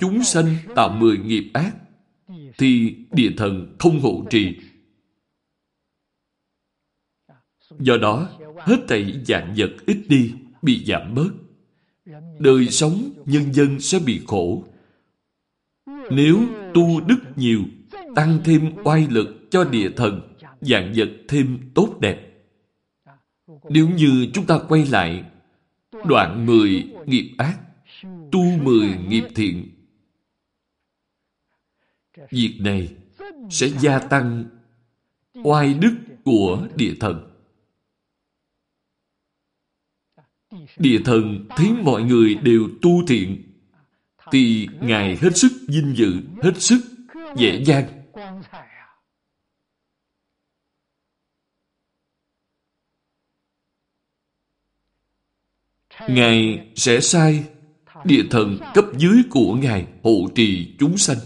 Chúng sanh tạo mười nghiệp ác, thì địa thần không hộ trì Do đó, hết thảy dạng vật ít đi, bị giảm bớt. Đời sống nhân dân sẽ bị khổ. Nếu tu đức nhiều, tăng thêm oai lực cho địa thần, dạng vật thêm tốt đẹp. Nếu như chúng ta quay lại đoạn 10 nghiệp ác, tu 10 nghiệp thiện, việc này sẽ gia tăng oai đức của địa thần. Địa thần thấy mọi người đều tu thiện thì Ngài hết sức vinh dự, hết sức dễ dàng. Ngài sẽ sai địa thần cấp dưới của Ngài hộ trì chúng sanh.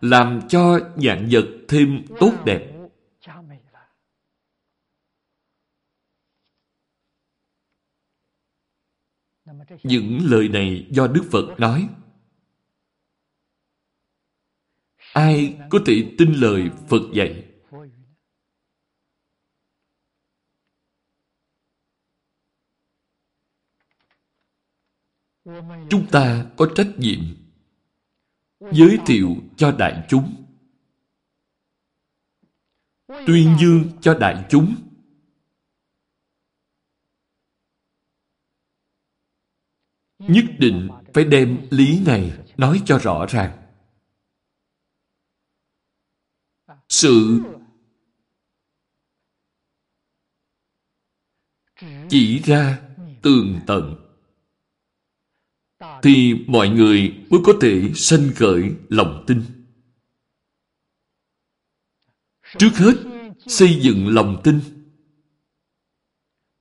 Làm cho dạng vật thêm tốt đẹp. Những lời này do Đức Phật nói. Ai có thể tin lời Phật dạy? Chúng ta có trách nhiệm giới thiệu cho đại chúng, tuyên dương cho đại chúng nhất định phải đem lý này nói cho rõ ràng. Sự chỉ ra tường tận thì mọi người mới có thể sanh khởi lòng tin. Trước hết, xây dựng lòng tin.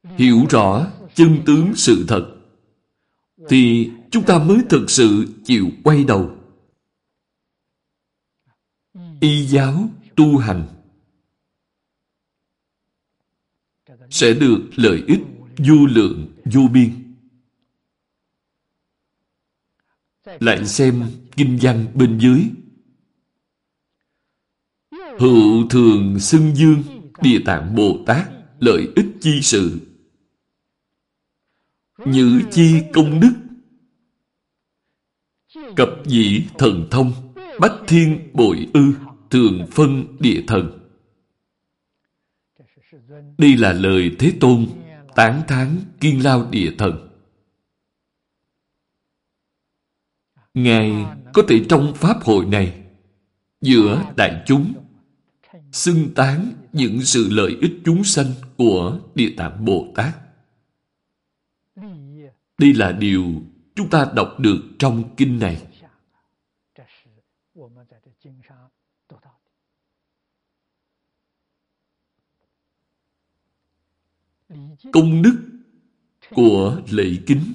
Hiểu rõ chân tướng sự thật thì chúng ta mới thực sự chịu quay đầu. Y giáo tu hành sẽ được lợi ích vô lượng, vô biên. Lại xem kinh văn bên dưới. Hữu thường xưng dương, Địa Tạng Bồ Tát lợi ích chi sự Nhữ chi công đức. Cập dĩ thần thông, Bách thiên bội ư, Thường phân địa thần. Đây là lời Thế Tôn Tán thán kiên lao địa thần. Ngài có thể trong Pháp hội này, Giữa đại chúng, Xưng tán những sự lợi ích chúng sanh của Địa Tạng Bồ Tát đây là điều chúng ta đọc được trong kinh này. Công đức của lễ kính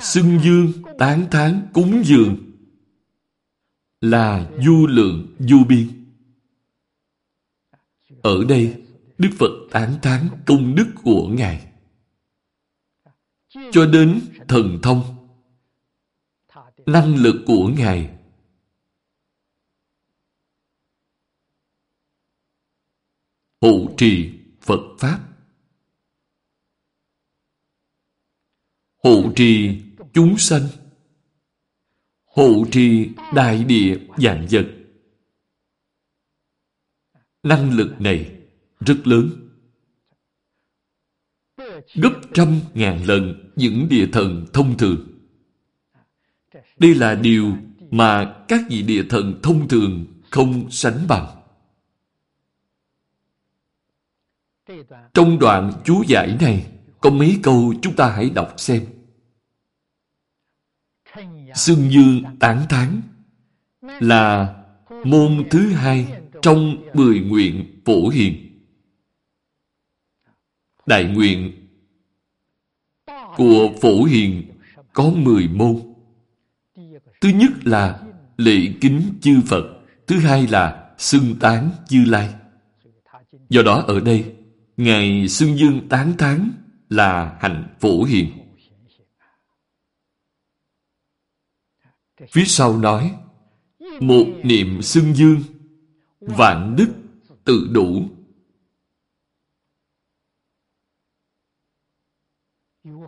Xưng dương, tán thán, cúng dường là du lượng, du biên. Ở đây, Đức Phật tán thán công đức của Ngài cho đến thần thông, năng lực của ngài. Hộ trì phật pháp. Hộ trì chúng sanh. Hộ trì đại địa dạng vật. Năng lực này rất lớn gấp trăm ngàn lần những địa thần thông thường. Đây là điều mà các vị địa thần thông thường không sánh bằng. Trong đoạn chú giải này, có mấy câu chúng ta hãy đọc xem. Xương Dương tán thán là môn thứ hai trong mười nguyện phổ hiền. Đại nguyện của Phổ Hiền có 10 môn. Thứ nhất là lễ kính chư Phật. Thứ hai là xưng tán chư lai. Do đó ở đây, Ngài xưng dương tán tán là hành Phổ Hiền. Phía sau nói, một niệm xưng dương, vạn đức tự đủ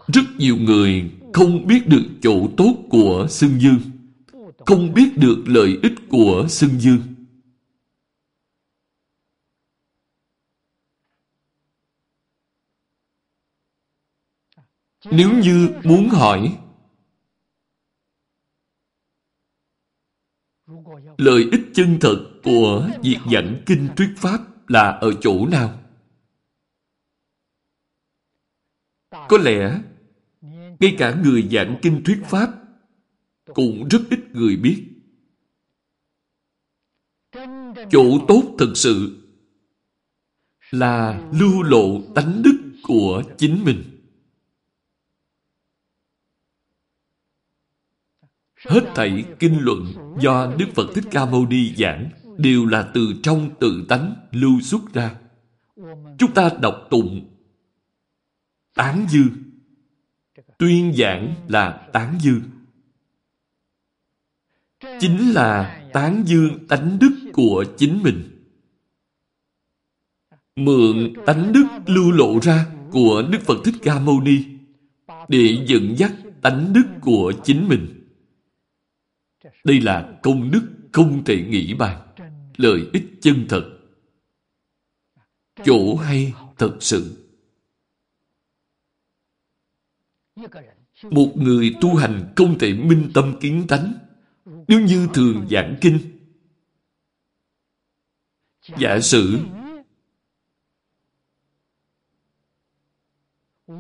Rất nhiều người không biết được chỗ tốt của xưng dương, không biết được lợi ích của xưng dương. Nếu như muốn hỏi lợi ích chân thật của việc dẫn kinh thuyết pháp là ở chỗ nào? Có lẽ ngay cả người giảng kinh thuyết pháp cũng rất ít người biết. Chỗ tốt thực sự là lưu lộ tánh đức của chính mình. Hết thảy kinh luận do Đức Phật Thích Ca Mâu Ni giảng đều là từ trong tự tánh lưu xuất ra. Chúng ta đọc tụng tán dư tuyên giảng là tán dương. Chính là tán dương tánh đức của chính mình. Mượn tánh đức lưu lộ ra của đức phật thích ca mâu ni để dẫn dắt tánh đức của chính mình. Đây là công đức không thể nghĩ bàn, lợi ích chân thật. Chỗ hay thật sự. Một người tu hành không thể minh tâm kiến tánh, nếu như thường giảng kinh, giả sử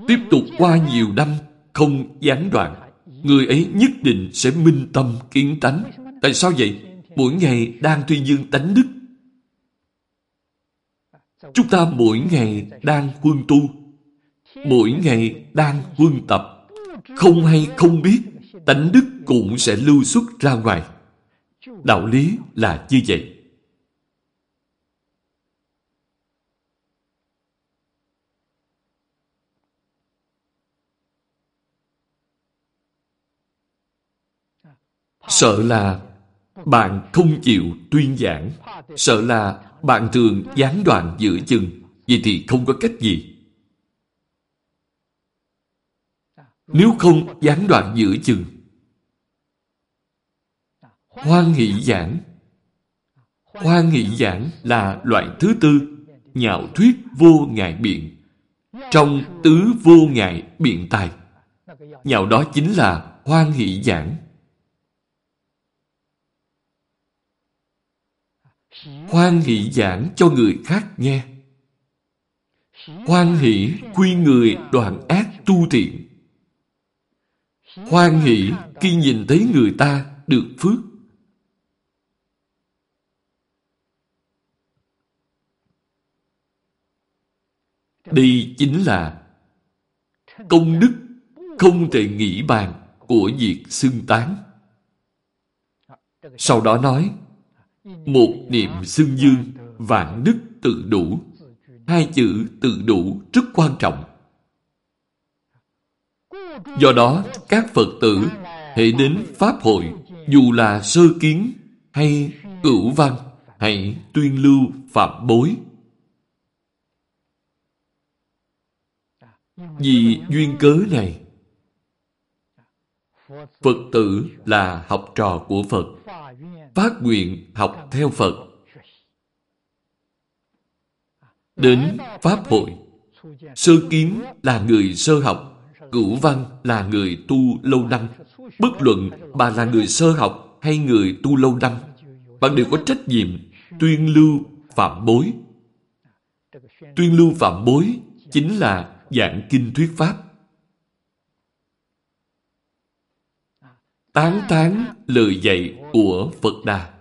tiếp tục qua nhiều năm không gián đoạn. Người ấy nhất định sẽ minh tâm kiến tánh. Tại sao vậy? Mỗi ngày đang tuyên dương tánh đức. Chúng ta mỗi ngày đang huân tu. Mỗi ngày đang huân tập. Không hay không biết, tánh đức cũng sẽ lưu xuất ra ngoài. Đạo lý là như vậy. Sợ là bạn không chịu tuyên giảng. Sợ là bạn thường gián đoạn giữa chừng. Vậy thì không có cách gì. Nếu không gián đoạn giữa chừng, hoan nghị giảng. Hoan nghị giảng là loại thứ tư, nhạo thuyết vô ngại biện. Trong tứ vô ngại biện tài. Nhạo đó chính là hoan nghị giảng. hoan hỷ giảng cho người khác nghe hoan hỷ quy người đoạn ác tu thiện hoan hỷ khi nhìn thấy người ta được phước đây chính là công đức không thể nghĩ bàn của việc xưng tán sau đó nói một niệm xưng dương, vạn đức tự đủ. Hai chữ tự đủ rất quan trọng. Do đó, các Phật tử hãy đến Pháp hội, dù là sơ kiến hay cửu văn, hay tuyên lưu phạm bối. Vì duyên cớ này, Phật tử là học trò của Phật phát nguyện học theo Phật. Đến Pháp hội, sơ kiến là người sơ học, cửu văn là người tu lâu năm. Bất luận bà là người sơ học hay người tu lâu năm, bạn đều có trách nhiệm tuyên lưu phạm bối. Tuyên lưu phạm bối chính là dạng kinh thuyết pháp. Tán tán lời dạy của Phật Đà.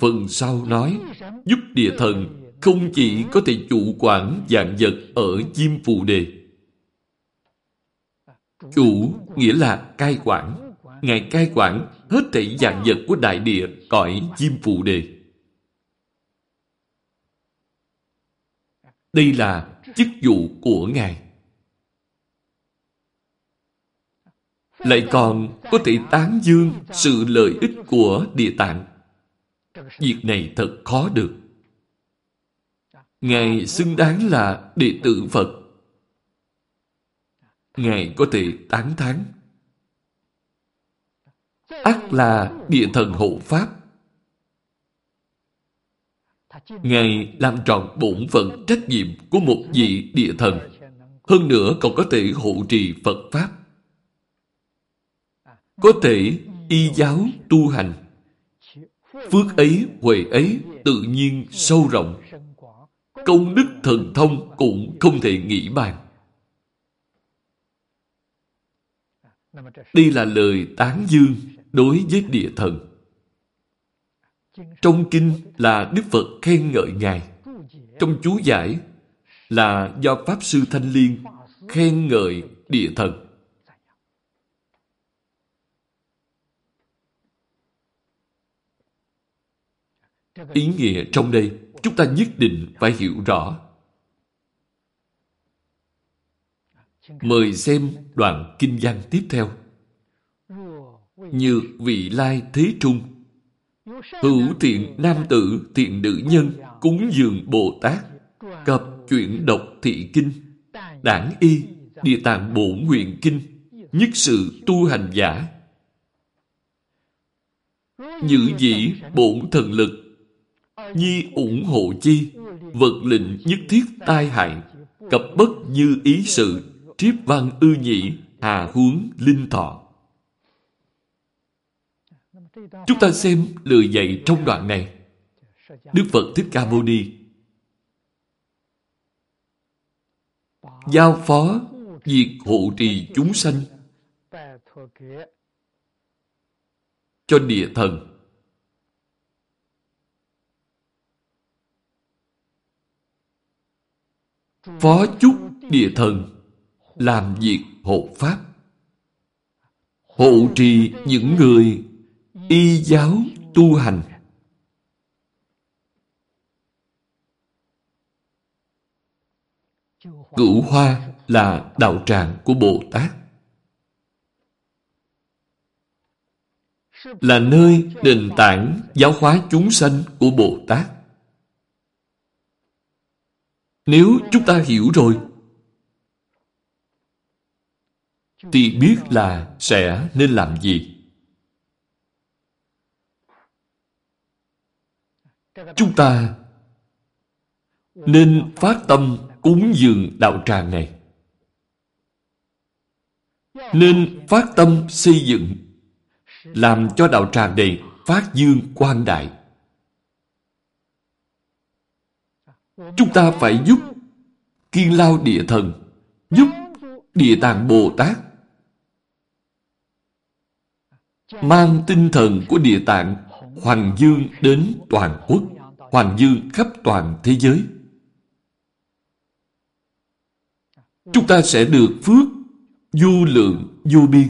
Phần sau nói, giúp địa thần không chỉ có thể chủ quản dạng vật ở chim phù đề. Chủ nghĩa là cai quản. Ngài cai quản hết thảy dạng vật của đại địa cõi chim phù đề. Đây là chức vụ của Ngài. lại còn có thể tán dương sự lợi ích của địa tạng. Việc này thật khó được. Ngài xứng đáng là đệ tử Phật. Ngài có thể tán thán. ác là địa thần hộ Pháp. Ngài làm tròn bổn phận trách nhiệm của một vị địa thần. Hơn nữa còn có thể hộ trì Phật Pháp có thể y giáo tu hành. Phước ấy, huệ ấy tự nhiên sâu rộng. Công đức thần thông cũng không thể nghĩ bàn. Đây là lời tán dương đối với địa thần. Trong kinh là Đức Phật khen ngợi Ngài. Trong chú giải là do Pháp Sư Thanh Liên khen ngợi địa thần. Ý nghĩa trong đây chúng ta nhất định phải hiểu rõ. Mời xem đoạn kinh văn tiếp theo. Như vị lai thế trung. Hữu thiện nam tử, thiện nữ nhân, Cúng dường Bồ Tát. Cập chuyển độc thị kinh. Đảng y, Địa tạng bổ nguyện kinh. Nhất sự tu hành giả. Nhữ dĩ bổn thần lực. Nhi ủng hộ chi, vật lệnh nhất thiết tai hại, cập bất như ý sự, triếp văn ư nhị, hà huống linh thọ. Chúng ta xem lời dạy trong đoạn này. Đức Phật Thích Ca Mâu Ni giao phó việc hộ trì chúng sanh cho địa thần. Phó chúc địa thần, làm việc hộ pháp. Hộ trì những người y giáo tu hành. Cửu hoa là đạo tràng của Bồ Tát. Là nơi nền tảng giáo hóa chúng sanh của Bồ Tát. Nếu chúng ta hiểu rồi, thì biết là sẽ nên làm gì. Chúng ta nên phát tâm cúng dường đạo tràng này. Nên phát tâm xây dựng, làm cho đạo tràng này phát dương quang đại. Chúng ta phải giúp Kiên Lao Địa Thần, giúp Địa Tạng Bồ Tát mang tinh thần của Địa Tạng hoàng dương đến toàn quốc, hoàng dương khắp toàn thế giới. Chúng ta sẽ được phước du lượng vô biên.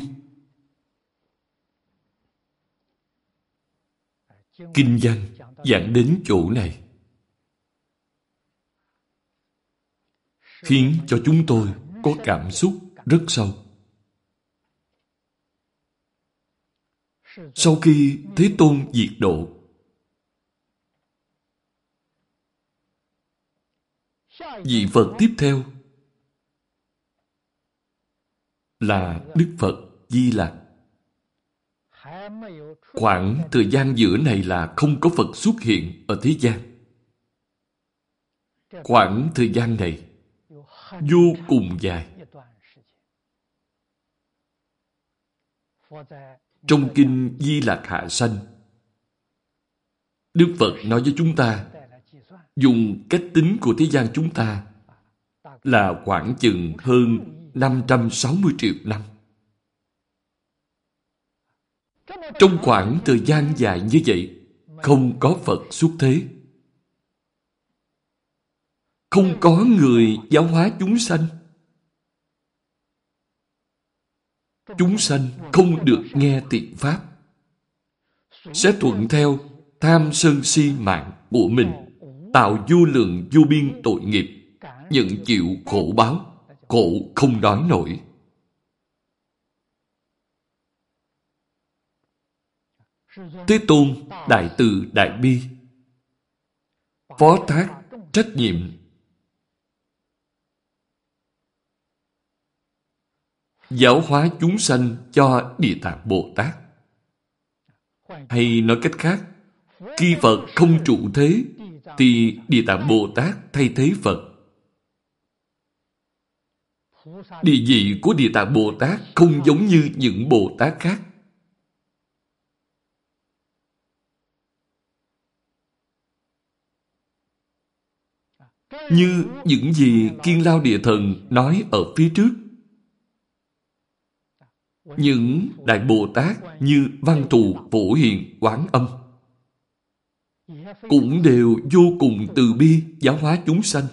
Kinh văn dẫn đến chỗ này khiến cho chúng tôi có cảm xúc rất sâu. Sau khi Thế Tôn diệt độ, vị Phật tiếp theo là Đức Phật Di Lặc. Khoảng thời gian giữa này là không có Phật xuất hiện ở thế gian. Khoảng thời gian này vô cùng dài. Trong Kinh Di Lạc Hạ Sanh, Đức Phật nói với chúng ta dùng cách tính của thế gian chúng ta là khoảng chừng hơn 560 triệu năm. Trong khoảng thời gian dài như vậy, không có Phật xuất thế. Không có người giáo hóa chúng sanh. Chúng sanh không được nghe tiện Pháp. Sẽ thuận theo tham sân si mạng của mình, tạo vô lượng vô biên tội nghiệp, nhận chịu khổ báo khổ không nói nổi. Thế Tôn Đại Từ Đại Bi Phó thác trách nhiệm Giáo hóa chúng sanh cho Địa Tạng Bồ Tát Hay nói cách khác, Khi Phật không trụ thế, Thì Địa Tạng Bồ Tát thay thế Phật Địa vị của Địa Tạng Bồ Tát không giống như những Bồ Tát khác. Như những gì Kiên Lao Địa Thần nói ở phía trước. Những Đại Bồ Tát như Văn Thù, Phổ Hiền, Quán Âm cũng đều vô cùng từ bi giáo hóa chúng sanh.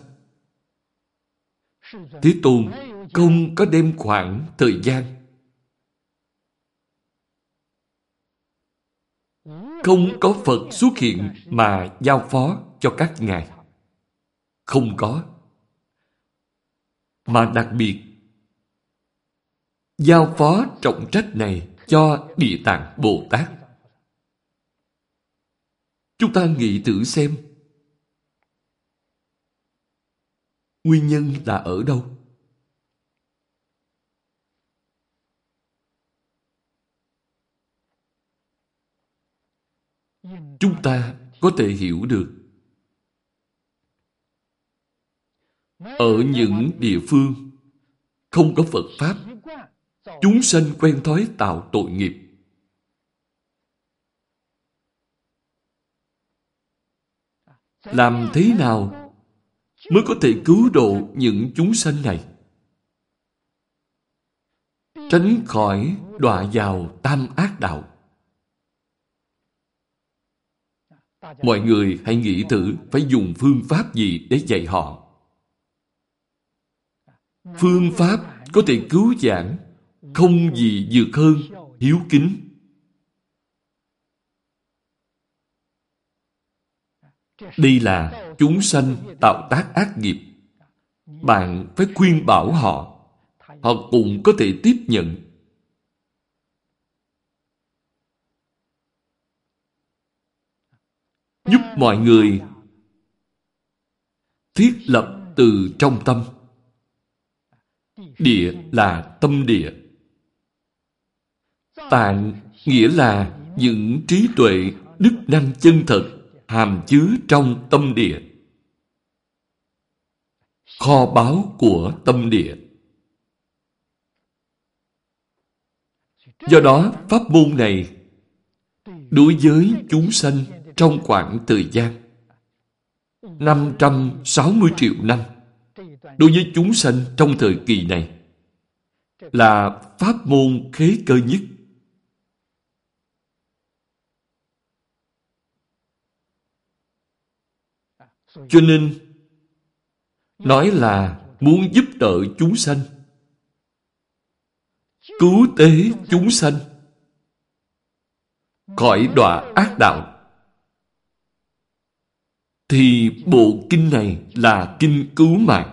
Thế Tôn không có đem khoảng thời gian không có Phật xuất hiện mà giao phó cho các ngài. Không có. Mà đặc biệt giao phó trọng trách này cho Địa Tạng Bồ Tát. Chúng ta nghĩ thử xem nguyên nhân là ở đâu? chúng ta có thể hiểu được ở những địa phương không có phật pháp chúng sanh quen thói tạo tội nghiệp làm thế nào mới có thể cứu độ những chúng sanh này tránh khỏi đọa vào tam ác đạo. Mọi người hãy nghĩ thử phải dùng phương pháp gì để dạy họ. Phương pháp có thể cứu giảng, không gì vượt hơn hiếu kính. Đây là chúng sanh tạo tác ác nghiệp. Bạn phải khuyên bảo họ, họ cũng có thể tiếp nhận. Giúp mọi người thiết lập từ trong tâm. Địa là tâm địa. Tạng nghĩa là những trí tuệ, đức năng chân thật hàm chứa trong tâm địa. Kho báu của tâm địa. Do đó, pháp môn này đối với chúng sanh trong khoảng thời gian 560 triệu năm đối với chúng sanh trong thời kỳ này là pháp môn khế cơ nhất. Cho nên, nói là muốn giúp đỡ chúng sanh, cứu tế chúng sanh, khỏi đọa ác đạo, thì bộ kinh này là kinh cứu mạng.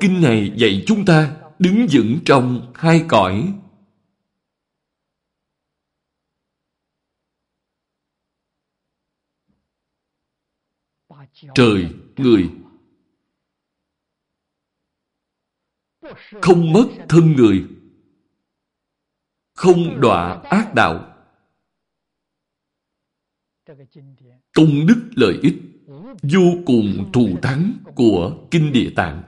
Kinh này dạy chúng ta đứng vững trong hai cõi. Trời, người. Không mất thân người. Không đọa ác đạo. Công đức lợi ích vô cùng thù thắng của Kinh Địa Tạng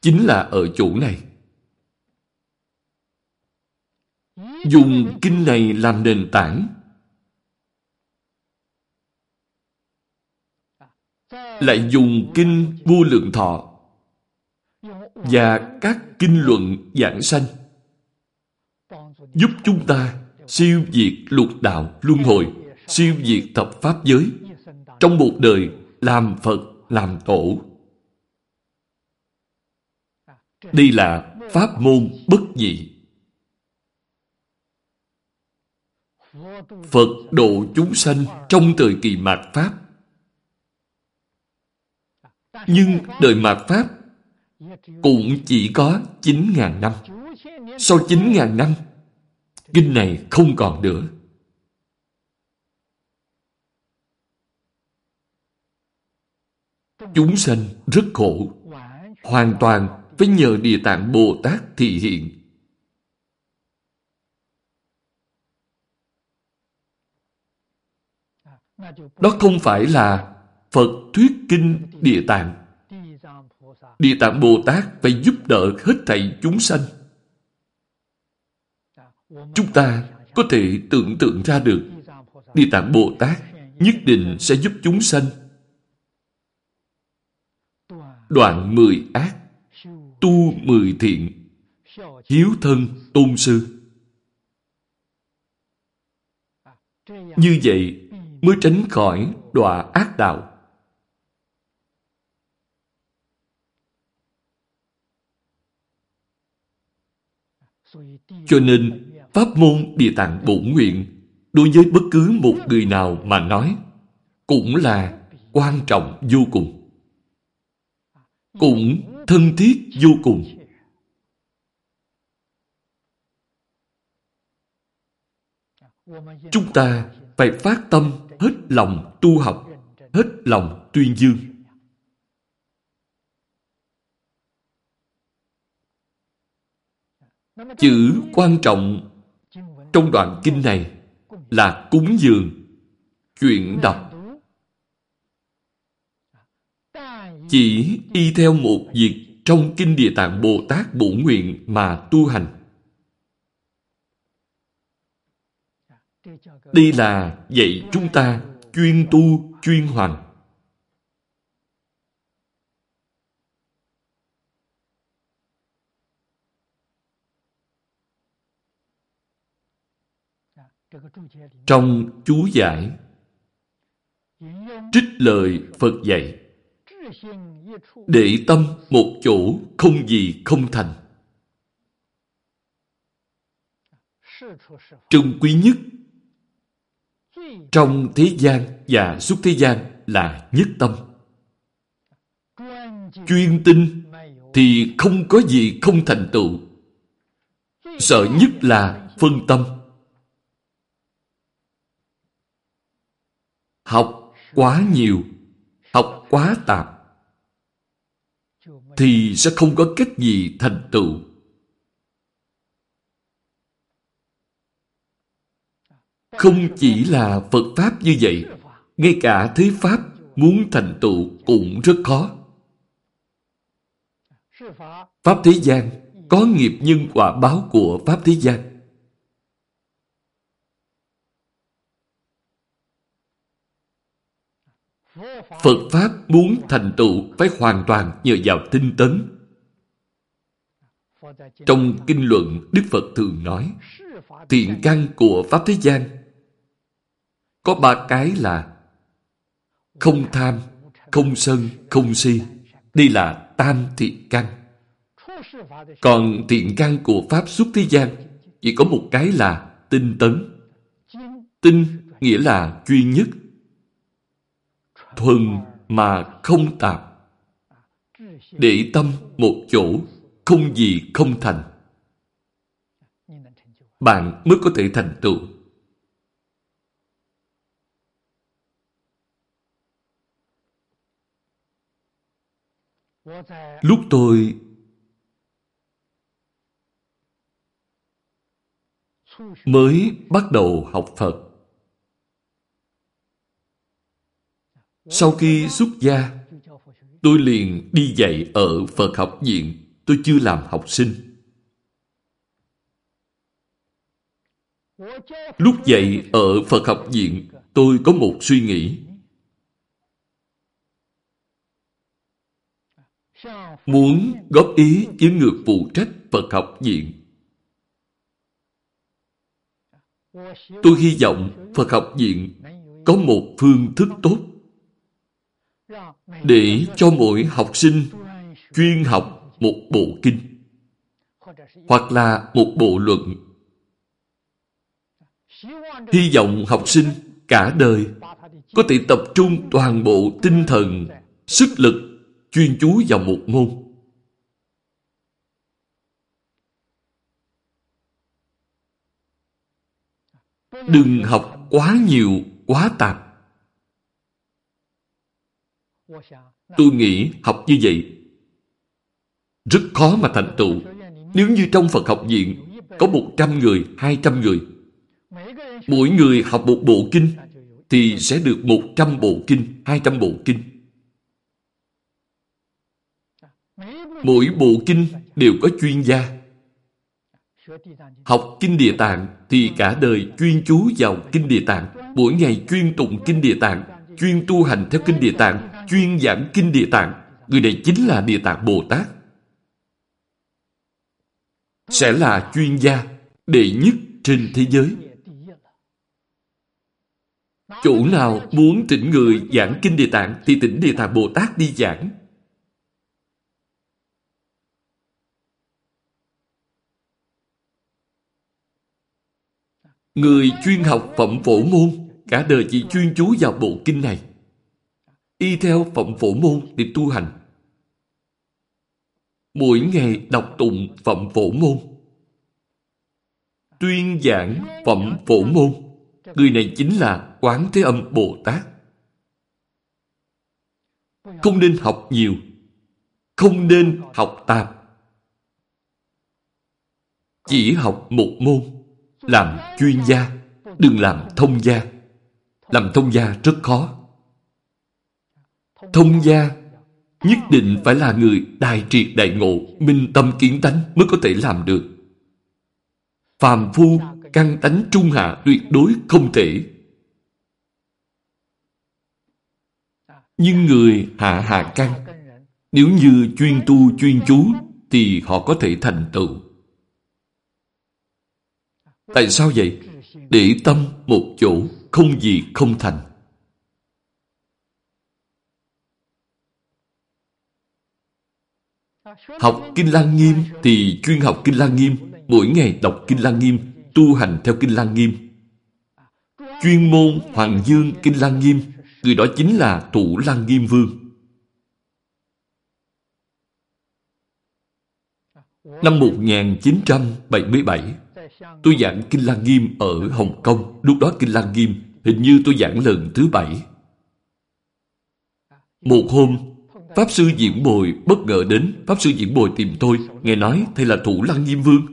chính là ở chỗ này. Dùng kinh này làm nền tảng lại dùng kinh vô lượng thọ và các kinh luận giảng sanh, giúp chúng ta siêu diệt lục đạo luân hồi, siêu diệt thập pháp giới, trong một đời làm Phật, làm tổ đây là pháp môn bất dị Phật độ chúng sanh trong thời kỳ mạt Pháp. Nhưng đời mạt Pháp cũng chỉ có 9.000 năm. Sau 9.000 năm, kinh này không còn nữa. Chúng sanh rất khổ, hoàn toàn phải nhờ Địa Tạng Bồ Tát thị hiện. Đó không phải là Phật thuyết kinh Địa Tạng. Địa Tạng Bồ Tát phải giúp đỡ hết thảy chúng sanh. Chúng ta có thể tưởng tượng ra được Địa Tạng Bồ Tát nhất định sẽ giúp chúng sanh đoạn mười ác tu mười thiện, hiếu thân tôn sư. Như vậy mới tránh khỏi đọa ác đạo. Cho nên, pháp môn Địa Tạng Bổn Nguyện đối với bất cứ một người nào mà nói cũng là quan trọng vô cùng. Cũng thân thiết vô cùng. Chúng ta phải phát tâm hết lòng tu học, hết lòng tuyên dương. Chữ quan trọng trong đoạn kinh này là cúng dường, chuyển đọc chỉ y theo một việc trong Kinh Địa Tạng Bồ Tát Bổn Nguyện mà tu hành. Đây là dạy chúng ta chuyên tu, chuyên hoành. Trong chú giải, trích lời Phật dạy, để tâm một chỗ không gì không thành. Trung quý nhất trong thế gian và suốt thế gian là nhất tâm. Chuyên tinh thì không có gì không thành tựu. Sợ nhất là phân tâm. Học quá nhiều, học quá tạp, thì sẽ không có cách gì thành tựu. Không chỉ là Phật Pháp như vậy, ngay cả thế Pháp muốn thành tựu cũng rất khó. Pháp thế gian có nghiệp nhân quả báo của Pháp thế gian. Phật Pháp muốn thành tựu phải hoàn toàn nhờ vào tinh tấn. Trong kinh luận, Đức Phật thường nói, thiện căn của Pháp thế gian có ba cái là không tham, không sân, không si. Đây là tam thiện căn. Còn thiện căn của Pháp xuất thế gian chỉ có một cái là tinh tấn. Tinh nghĩa là duy nhất. Thuần mà không tạp. Để tâm một chỗ, không gì không thành. Bạn mới có thể thành tựu. Lúc tôi mới bắt đầu học Phật. Sau khi xuất gia, tôi liền đi dạy ở Phật học viện. Tôi chưa làm học sinh. Lúc dạy ở Phật học viện, tôi có một suy nghĩ. Muốn góp ý với người phụ trách Phật học viện Tôi hy vọng Phật học viện có một phương thức tốt để cho mỗi học sinh chuyên học một bộ kinh hoặc là một bộ luận. Hy vọng học sinh cả đời có thể tập trung toàn bộ tinh thần, sức lực chuyên chú vào một môn. Đừng học quá nhiều, quá tạp. Tôi nghĩ học như vậy rất khó mà thành tựu. Nếu như trong Phật học viện có 100 người, 200 người, mỗi người học một bộ kinh thì sẽ được 100 bộ kinh, 200 bộ kinh. Mỗi bộ kinh đều có chuyên gia. Học Kinh Địa Tạng thì cả đời chuyên chú vào Kinh Địa Tạng, mỗi ngày chuyên tụng Kinh Địa Tạng, chuyên tu hành theo Kinh Địa Tạng, chuyên giảng Kinh Địa Tạng. Người này chính là Địa Tạng Bồ Tát. Sẽ là chuyên gia đệ nhất trên thế giới. chủ nào muốn tỉnh người giảng Kinh Địa Tạng thì tỉnh Địa Tạng Bồ Tát đi giảng. Người chuyên học phẩm phổ môn, cả đời chỉ chuyên chú vào bộ kinh này. Y theo phẩm phổ môn để tu hành. Mỗi ngày đọc tụng phẩm phổ môn. Tuyên giảng phẩm phổ môn. Người này chính là Quán Thế Âm Bồ Tát. Không nên học nhiều. Không nên học tạp. Chỉ học một môn làm chuyên gia, đừng làm thông gia. Làm thông gia rất khó. Thông gia nhất định phải là người đại triệt đại ngộ, minh tâm kiến tánh mới có thể làm được. Phàm phu, căn tánh trung hạ tuyệt đối không thể. Nhưng người hạ hạ căn, nếu như chuyên tu chuyên chú, thì họ có thể thành tựu. Tại sao vậy? để tâm một chỗ, không gì không thành. Học Kinh Lăng Nghiêm thì chuyên học Kinh Lăng Nghiêm, mỗi ngày đọc Kinh Lăng Nghiêm, tu hành theo Kinh Lăng Nghiêm. Chuyên môn Hoàng Dương Kinh Lăng Nghiêm, người đó chính là Thủ Lăng Nghiêm Vương. Năm 1977, tôi giảng Kinh Lăng Nghiêm ở Hồng Kông. Lúc đó Kinh Lăng Nghiêm hình như tôi giảng lần thứ bảy. Một hôm, Pháp Sư Diễn Bồi bất ngờ đến. Pháp Sư Diễn Bồi tìm tôi, nghe nói thầy là Thủ Lăng Nghiêm Vương.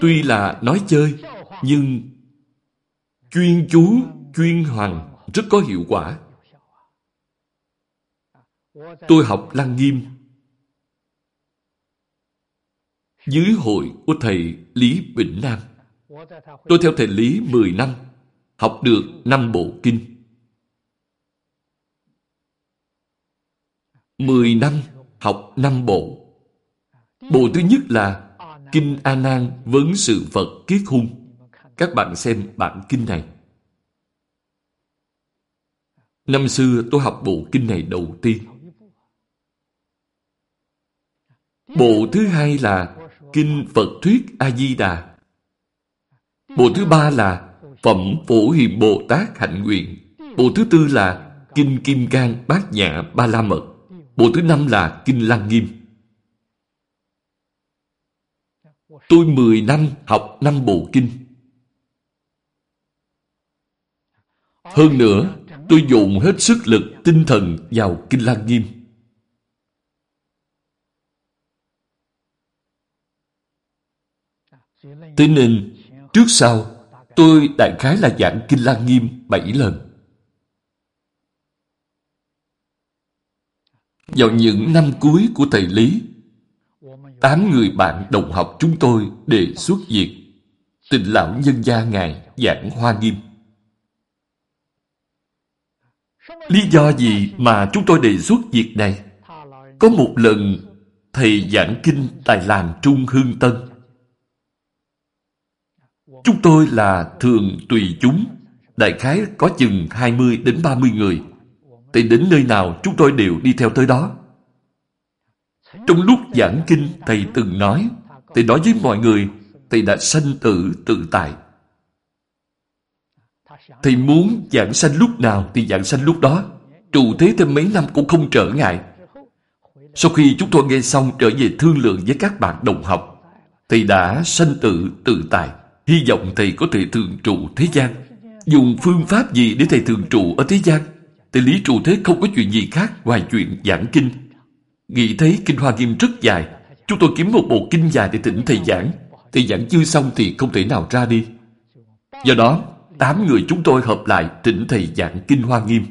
Tuy là nói chơi, nhưng chuyên chú, chuyên hoàng rất có hiệu quả. Tôi học Lăng Nghiêm dưới hội của thầy Lý Bình Nam. Tôi theo thầy Lý 10 năm, học được 5 bộ kinh. 10 năm học năm bộ. Bộ thứ nhất là Kinh A Nan vấn sự Phật kiết hung. Các bạn xem bản kinh này. Năm xưa tôi học bộ kinh này đầu tiên. Bộ thứ hai là Kinh Phật Thuyết A-di-đà. Bộ thứ ba là Phẩm Phổ Hiền Bồ Tát Hạnh Nguyện. Bộ thứ tư là Kinh Kim Cang Bát Nhã Ba La Mật. Bộ thứ năm là Kinh Lăng Nghiêm. Tôi 10 năm học năm bộ kinh. Hơn nữa, tôi dùng hết sức lực tinh thần vào Kinh Lăng Nghiêm. Thế nên, trước sau, tôi đại khái là giảng Kinh Lăng Nghiêm bảy lần. Vào những năm cuối của thầy Lý, tám người bạn đồng học chúng tôi đề xuất việc tình lão nhân gia Ngài giảng Hoa Nghiêm. Lý do gì mà chúng tôi đề xuất việc này? Có một lần thầy giảng kinh tại làng Trung Hương Tân. Chúng tôi là thường tùy chúng, đại khái có chừng 20 đến 30 người. Thầy đến nơi nào chúng tôi đều đi theo tới đó. Trong lúc giảng kinh, Thầy từng nói, Thầy nói với mọi người, Thầy đã sanh tử tự tại. Thầy muốn giảng sanh lúc nào thì giảng sanh lúc đó. Trụ thế thêm mấy năm cũng không trở ngại. Sau khi chúng tôi nghe xong trở về thương lượng với các bạn đồng học, Thầy đã sanh tử tự tại. Hy vọng Thầy có thể thường trụ thế gian. Dùng phương pháp gì để Thầy thường trụ ở thế gian? Tại lý trụ thế không có chuyện gì khác ngoài chuyện giảng kinh. Nghĩ thấy Kinh Hoa Nghiêm rất dài. Chúng tôi kiếm một bộ kinh dài để thỉnh Thầy giảng. Thầy giảng chưa xong thì không thể nào ra đi. Do đó, tám người chúng tôi hợp lại thỉnh Thầy giảng Kinh Hoa Nghiêm.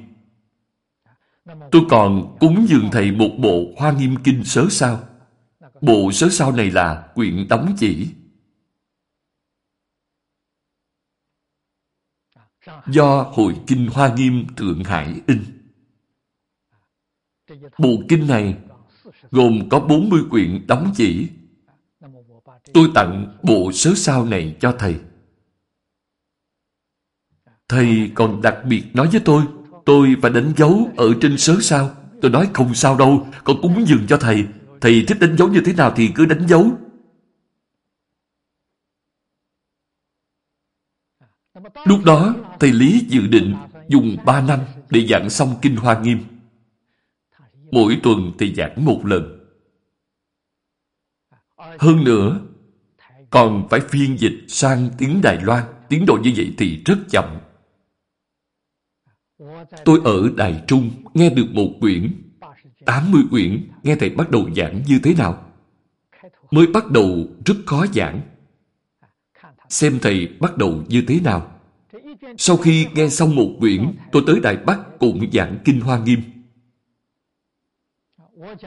Tôi còn cúng dường Thầy một bộ Hoa Nghiêm Kinh sớ sao. Bộ sớ sao này là quyển đóng chỉ. Do Hội Kinh Hoa Nghiêm Thượng Hải in. Bộ kinh này gồm có 40 quyển đóng chỉ. Tôi tặng bộ sớ sao này cho thầy. Thầy còn đặc biệt nói với tôi, tôi phải đánh dấu ở trên sớ sao. Tôi nói không sao đâu, con cúng dường cho thầy. Thầy thích đánh dấu như thế nào thì cứ đánh dấu. Lúc đó, Thầy Lý dự định dùng 3 năm để giảng xong Kinh Hoa Nghiêm. Mỗi tuần thì giảng một lần. Hơn nữa, còn phải phiên dịch sang tiếng Đài Loan. Tiến độ như vậy thì rất chậm. Tôi ở Đài Trung nghe được một quyển, 80 quyển, nghe thầy bắt đầu giảng như thế nào. Mới bắt đầu rất khó giảng. Xem thầy bắt đầu như thế nào. Sau khi nghe xong một quyển, tôi tới Đài Bắc cũng giảng Kinh Hoa Nghiêm.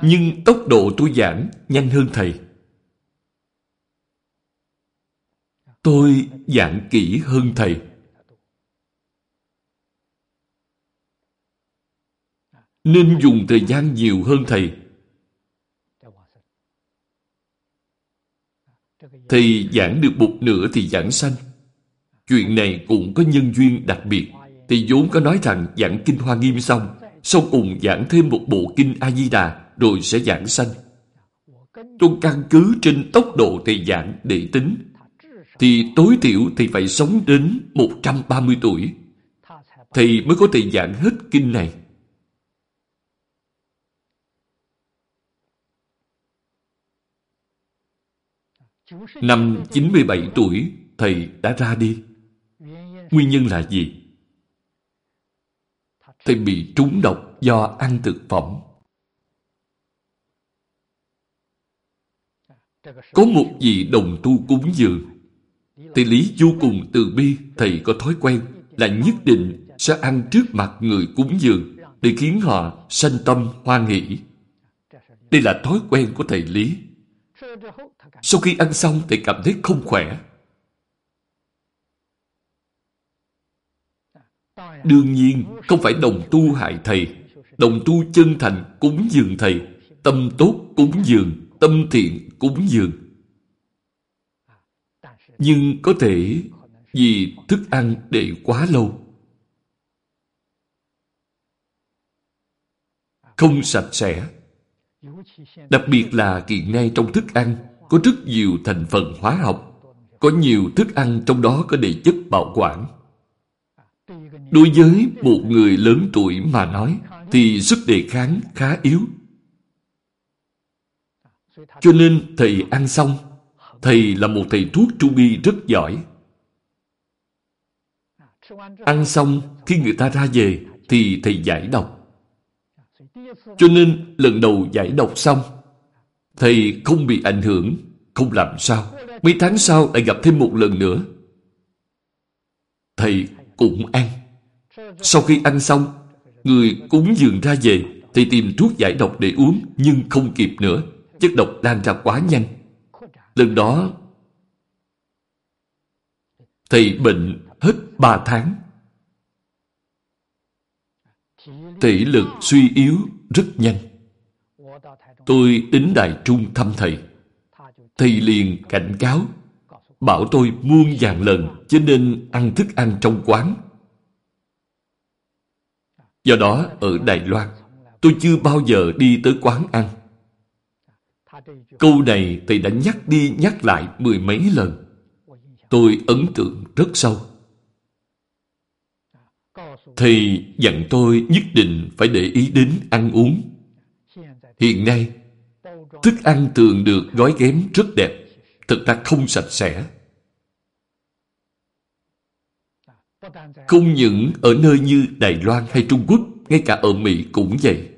Nhưng tốc độ tôi giảng nhanh hơn thầy. Tôi giảng kỹ hơn thầy. Nên dùng thời gian nhiều hơn thầy. Thầy giảng được một nửa thì giảng sanh. Chuyện này cũng có nhân duyên đặc biệt. Thì vốn có nói rằng giảng Kinh Hoa Nghiêm xong, sau cùng giảng thêm một bộ Kinh A-di-đà, rồi sẽ giảng sanh. Tôi căn cứ trên tốc độ thầy giảng để tính, thì tối thiểu thì phải sống đến 130 tuổi. Thầy mới có thể giảng hết kinh này. Năm 97 tuổi, thầy đã ra đi. Nguyên nhân là gì? Thầy bị trúng độc do ăn thực phẩm. Có một vị đồng tu cúng dường. Thầy Lý vô cùng từ bi, thầy có thói quen là nhất định sẽ ăn trước mặt người cúng dường để khiến họ sanh tâm hoan hỷ. Đây là thói quen của thầy Lý. Sau khi ăn xong thầy cảm thấy không khỏe. Đương nhiên, không phải đồng tu hại thầy. Đồng tu chân thành cúng dường thầy. Tâm tốt cúng dường, tâm thiện cúng dường. Nhưng có thể vì thức ăn để quá lâu. Không sạch sẽ. Đặc biệt là hiện nay trong thức ăn có rất nhiều thành phần hóa học. Có nhiều thức ăn trong đó có đầy chất bảo quản. Đối với một người lớn tuổi mà nói, thì sức đề kháng khá yếu. Cho nên thầy ăn xong, thầy là một thầy thuốc trung y rất giỏi. Ăn xong, khi người ta ra về, thì thầy giải độc. Cho nên lần đầu giải độc xong, thầy không bị ảnh hưởng, không làm sao. Mấy tháng sau lại gặp thêm một lần nữa. Thầy cũng ăn. Sau khi ăn xong, người cúng dường ra về, thì tìm thuốc giải độc để uống, nhưng không kịp nữa. Chất độc lan ra quá nhanh. Lần đó, thầy bệnh hết ba tháng. Thể lực suy yếu rất nhanh. Tôi đến Đài Trung thăm thầy. Thầy liền cảnh cáo, bảo tôi muôn vàng lần cho nên ăn thức ăn trong quán. Do đó, ở Đài Loan, tôi chưa bao giờ đi tới quán ăn. Câu này thầy đã nhắc đi nhắc lại mười mấy lần. Tôi ấn tượng rất sâu. Thầy dặn tôi nhất định phải để ý đến ăn uống. Hiện nay, thức ăn thường được gói ghém rất đẹp, thật ra không sạch sẽ. Không những ở nơi như Đài Loan hay Trung Quốc, ngay cả ở Mỹ cũng vậy.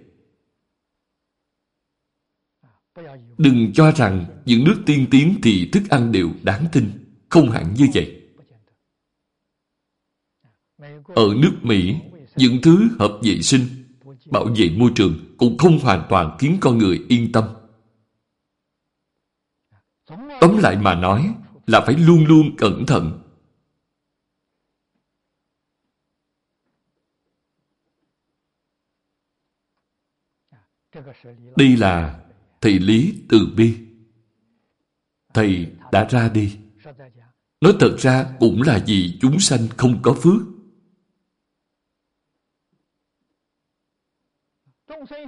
Đừng cho rằng những nước tiên tiến thì thức ăn đều đáng tin. Không hẳn như vậy. Ở nước Mỹ, những thứ hợp vệ sinh, bảo vệ môi trường cũng không hoàn toàn khiến con người yên tâm. Tóm lại mà nói là phải luôn luôn cẩn thận. Đây là thầy Lý Từ Bi. Thầy đã ra đi. Nói thật ra cũng là vì chúng sanh không có phước.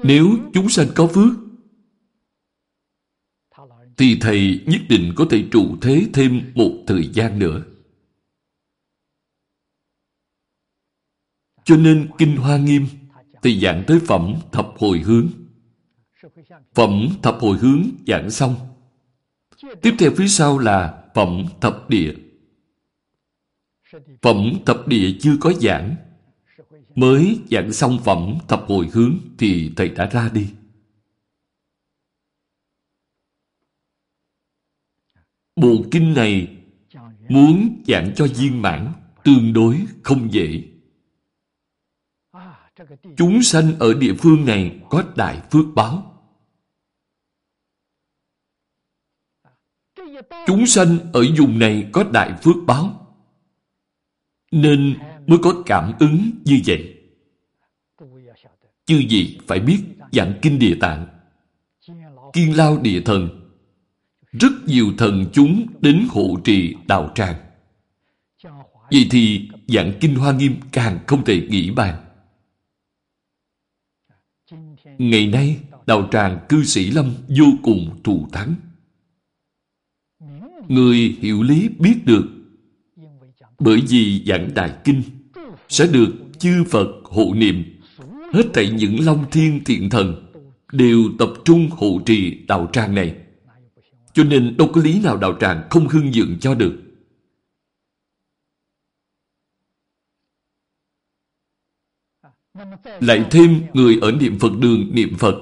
Nếu chúng sanh có phước, thì Thầy nhất định có thể trụ thế thêm một thời gian nữa. Cho nên Kinh Hoa Nghiêm thì giảng tới phẩm thập hồi hướng. Phẩm thập hồi hướng giảng xong. Tiếp theo phía sau là phẩm thập địa. Phẩm thập địa chưa có giảng, Mới giảng xong phẩm thập hồi hướng thì thầy đã ra đi. Bộ kinh này muốn giảng cho viên mãn tương đối không dễ. Chúng sanh ở địa phương này có đại phước báo. Chúng sanh ở vùng này có đại phước báo. Nên mới có cảm ứng như vậy. Chư gì phải biết dạng kinh địa tạng, kiên lao địa thần, rất nhiều thần chúng đến hộ trì đạo tràng. Vậy thì dạng Kinh Hoa Nghiêm càng không thể nghĩ bàn. Ngày nay, đạo tràng cư sĩ Lâm vô cùng thù thắng. Người hiểu lý biết được bởi vì giảng Đại Kinh sẽ được chư Phật hộ niệm hết thảy những long thiên thiện thần đều tập trung hộ trì đạo tràng này. Cho nên đâu có lý nào đạo tràng không hưng dựng cho được. Lại thêm người ở niệm Phật đường niệm Phật.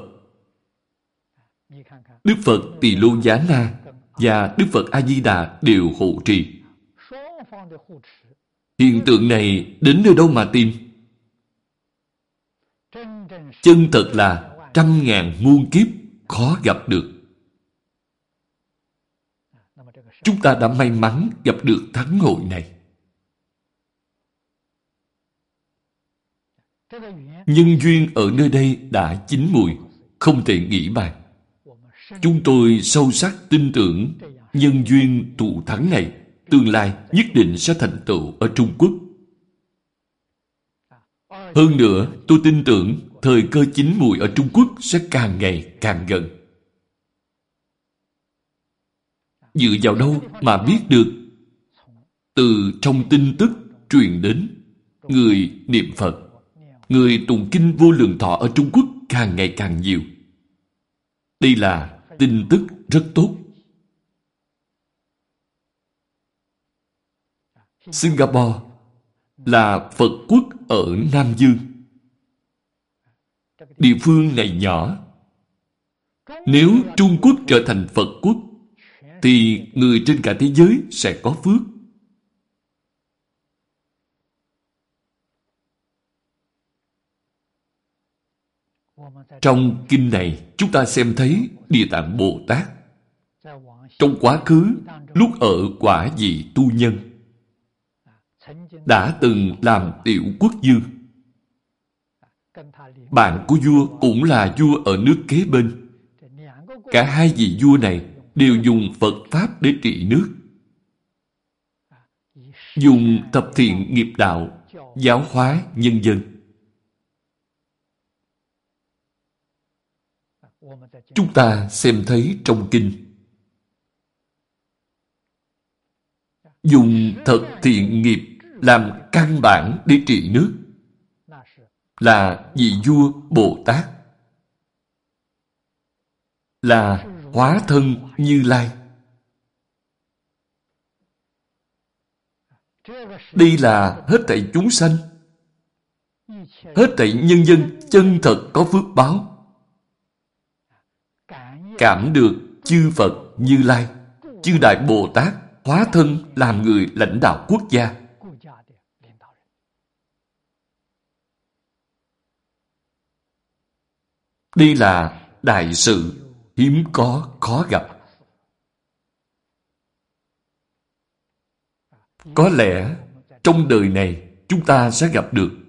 Đức Phật Tỳ Lô Giá Na và Đức Phật A-di-đà đều hộ trì. Hiện tượng này đến nơi đâu mà tìm? Chân thật là trăm ngàn muôn kiếp khó gặp được. Chúng ta đã may mắn gặp được thắng hội này. Nhân duyên ở nơi đây đã chín mùi, không thể nghĩ bàn. Chúng tôi sâu sắc tin tưởng nhân duyên tụ thắng này tương lai nhất định sẽ thành tựu ở Trung Quốc. Hơn nữa, tôi tin tưởng thời cơ chín mùi ở Trung Quốc sẽ càng ngày càng gần. Dựa vào đâu mà biết được? Từ trong tin tức truyền đến, người niệm Phật, người tụng kinh vô lượng thọ ở Trung Quốc càng ngày càng nhiều. Đây là tin tức rất tốt. Singapore là Phật quốc ở Nam Dương. Địa phương này nhỏ. Nếu Trung Quốc trở thành Phật quốc, thì người trên cả thế giới sẽ có phước. Trong kinh này, chúng ta xem thấy Địa Tạng Bồ Tát. Trong quá khứ, lúc ở quả vị tu nhân, đã từng làm tiểu quốc dương. Bạn của vua cũng là vua ở nước kế bên. Cả hai vị vua này đều dùng Phật Pháp để trị nước. Dùng tập thiện nghiệp đạo, giáo hóa nhân dân. Chúng ta xem thấy trong kinh. Dùng thật thiện nghiệp làm căn bản để trị nước là vị vua Bồ Tát là hóa thân Như Lai. Đây là hết thảy chúng sanh, hết thảy nhân dân chân thật có phước báo. Cảm được chư Phật Như Lai, chư Đại Bồ Tát hóa thân làm người lãnh đạo quốc gia. Đây là đại sự hiếm có khó gặp. Có lẽ trong đời này chúng ta sẽ gặp được.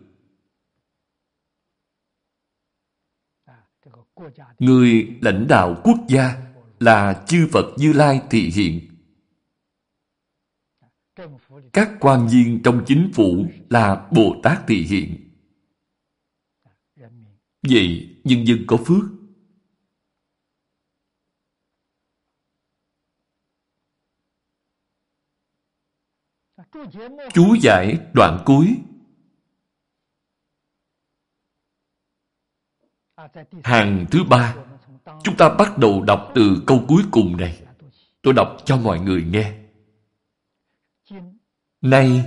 Người lãnh đạo quốc gia là chư Phật Như Lai thị hiện. Các quan viên trong chính phủ là Bồ Tát thị hiện. Vậy nhân dân có phước. Chú giải đoạn cuối Hàng thứ ba Chúng ta bắt đầu đọc từ câu cuối cùng này Tôi đọc cho mọi người nghe Nay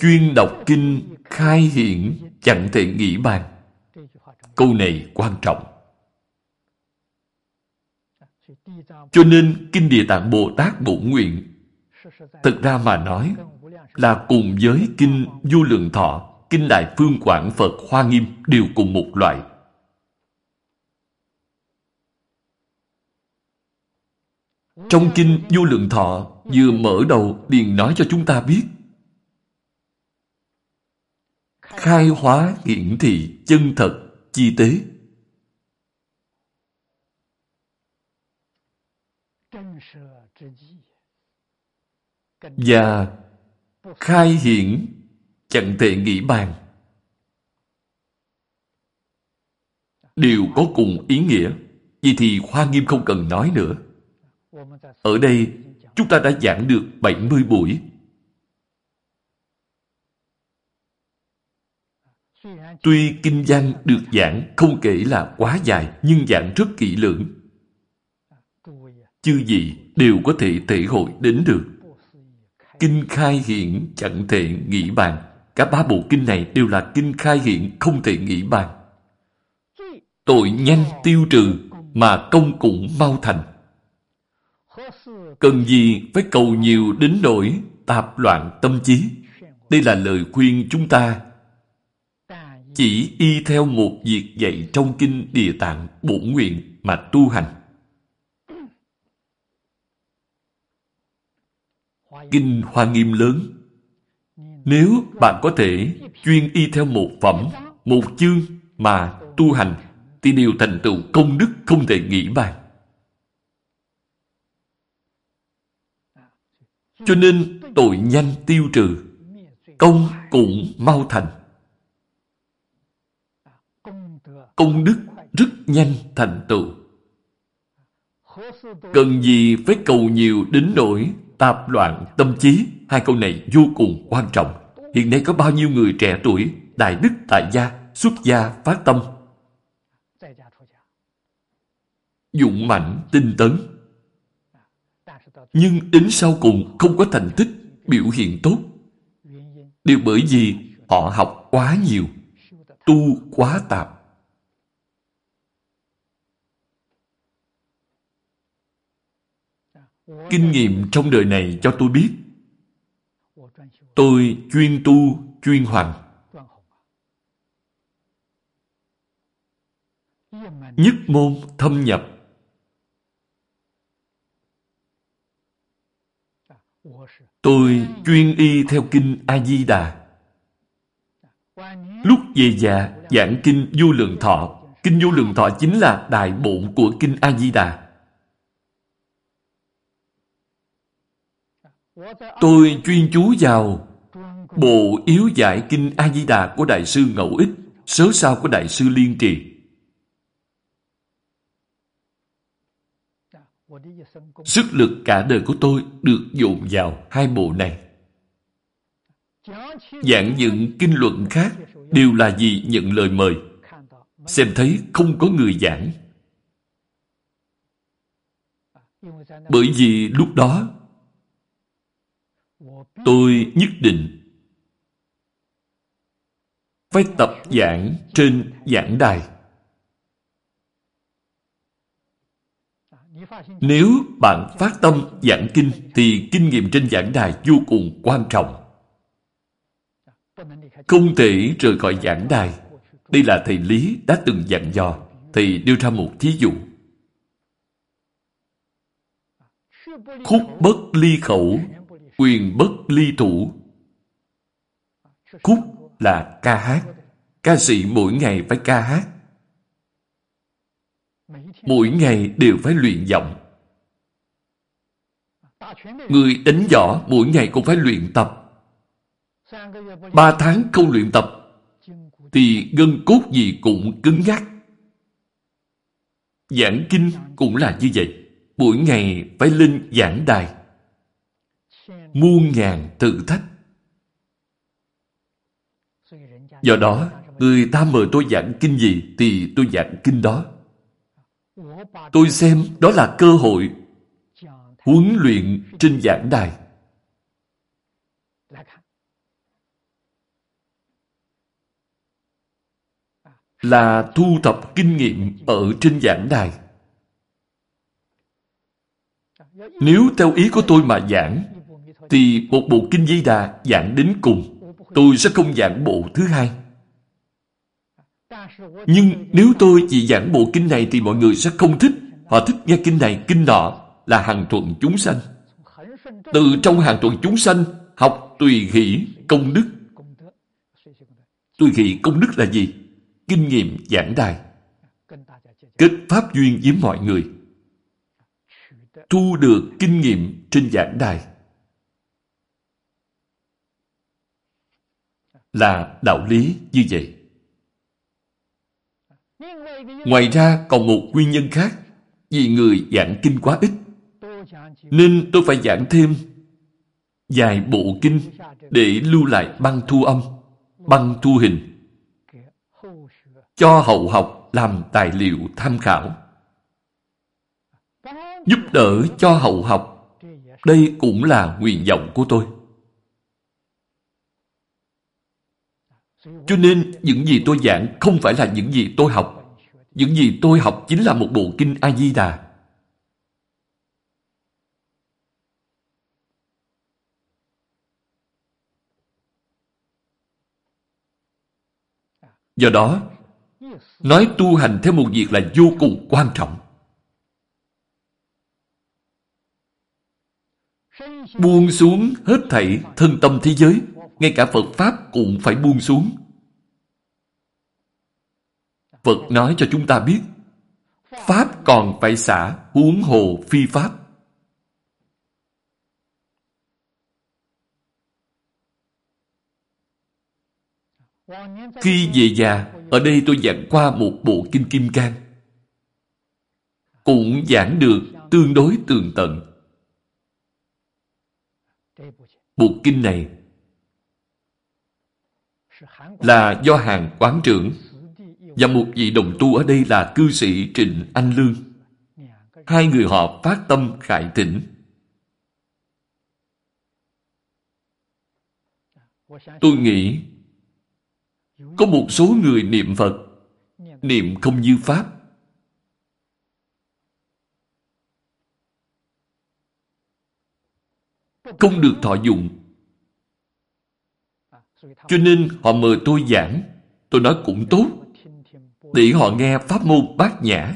chuyên đọc kinh khai hiện chẳng thể nghĩ bàn Câu này quan trọng. Cho nên Kinh Địa Tạng Bồ Tát Bổn Nguyện thực ra mà nói là cùng với Kinh Du Lượng Thọ, Kinh Đại Phương Quảng Phật Hoa Nghiêm đều cùng một loại. Trong Kinh vô Lượng Thọ vừa mở đầu liền nói cho chúng ta biết. Khai hóa hiển thị chân thật, chi tế. và khai hiển chẳng thể nghĩ bàn. Đều có cùng ý nghĩa vậy thì Hoa Nghiêm không cần nói nữa ở đây, chúng ta đã giảng được 70 buổi Tuy kinh văn được giảng không kể là quá dài, nhưng giảng rất kỹ lưỡng. Chư gì đều có thể thể hội đến được. Kinh khai hiện chẳng thể nghĩ bàn. Cả ba bộ kinh này đều là kinh khai hiện không thể nghĩ bàn. Tội nhanh tiêu trừ mà công cũng mau thành. Cần gì phải cầu nhiều đến nỗi tạp loạn tâm trí. Đây là lời khuyên chúng ta chỉ y theo một việc dạy trong kinh Địa Tạng Bổn Nguyện mà tu hành. Kinh Hoa Nghiêm lớn Nếu bạn có thể chuyên y theo một phẩm, một chương mà tu hành thì điều thành tựu công đức không thể nghĩ bàn. Cho nên tội nhanh tiêu trừ, công cũng mau thành. công đức rất nhanh thành tựu. Cần gì phải cầu nhiều đến nỗi tạp loạn tâm trí? Hai câu này vô cùng quan trọng. Hiện nay có bao nhiêu người trẻ tuổi, đại đức tại gia, xuất gia, phát tâm. dũng mạnh, tinh tấn. Nhưng đến sau cùng không có thành tích, biểu hiện tốt. đều bởi vì họ học quá nhiều, tu quá tạp. Kinh nghiệm trong đời này cho tôi biết tôi chuyên tu, chuyên hoành. Nhất môn thâm nhập. Tôi chuyên y theo kinh A-di-đà. Lúc về già giảng kinh vô lượng thọ. Kinh vô lượng thọ chính là đại bổn của kinh A-di-đà. Tôi chuyên chú vào bộ yếu giải kinh A-di-đà của Đại sư Ngẫu Ích, sớ sao của Đại sư Liên Trì. Sức lực cả đời của tôi được dồn vào hai bộ này. Giảng những kinh luận khác đều là vì nhận lời mời. Xem thấy không có người giảng. Bởi vì lúc đó, tôi nhất định phải tập giảng trên giảng đài. Nếu bạn phát tâm giảng kinh, thì kinh nghiệm trên giảng đài vô cùng quan trọng. Không thể rời khỏi giảng đài. Đây là thầy Lý đã từng dặn dò. Thầy đưa ra một thí dụ. Khúc bất ly khẩu, quyền bất ly thủ. Khúc là ca hát. Ca sĩ mỗi ngày phải ca hát. Mỗi ngày đều phải luyện giọng. Người đánh võ mỗi ngày cũng phải luyện tập. Ba tháng không luyện tập thì gân cốt gì cũng cứng ngắc. Giảng kinh cũng là như vậy. Mỗi ngày phải lên giảng đài muôn ngàn thử thách. Do đó, người ta mời tôi giảng kinh gì thì tôi giảng kinh đó. Tôi xem đó là cơ hội huấn luyện trên giảng đài. Là thu thập kinh nghiệm ở trên giảng đài. Nếu theo ý của tôi mà giảng, thì một bộ Kinh Di Đà giảng đến cùng. Tôi sẽ không giảng bộ thứ hai. Nhưng nếu tôi chỉ giảng bộ kinh này thì mọi người sẽ không thích. Họ thích nghe kinh này, kinh nọ là hàng thuận chúng sanh. Từ trong hàng thuận chúng sanh học tùy hỷ công đức. Tùy hỷ công đức là gì? Kinh nghiệm giảng đài. Kết pháp duyên với mọi người. thu được kinh nghiệm trên giảng đài. Là đạo lý như vậy. Ngoài ra còn một nguyên nhân khác, vì người giảng kinh quá ít, nên tôi phải giảng thêm vài bộ kinh để lưu lại băng thu âm, băng thu hình, cho hậu học làm tài liệu tham khảo. Giúp đỡ cho hậu học, đây cũng là nguyện vọng của tôi. Cho nên những gì tôi giảng không phải là những gì tôi học. Những gì tôi học chính là một bộ kinh A-di-đà. Do đó, nói tu hành theo một việc là vô cùng quan trọng. Buông xuống hết thảy thân tâm thế giới, ngay cả Phật Pháp cũng phải buông xuống. Phật nói cho chúng ta biết, Pháp còn phải xả huống hồ phi Pháp. Khi về già, ở đây tôi giảng qua một bộ kinh Kim Cang. Cũng giảng được tương đối tường tận. Bộ kinh này là do hàng quán trưởng và một vị đồng tu ở đây là cư sĩ Trịnh Anh Lương. Hai người họ phát tâm khải tỉnh. Tôi nghĩ có một số người niệm Phật, niệm không như Pháp. Không được thọ dụng. Cho nên họ mời tôi giảng. Tôi nói cũng tốt. Để họ nghe Pháp môn bát nhã.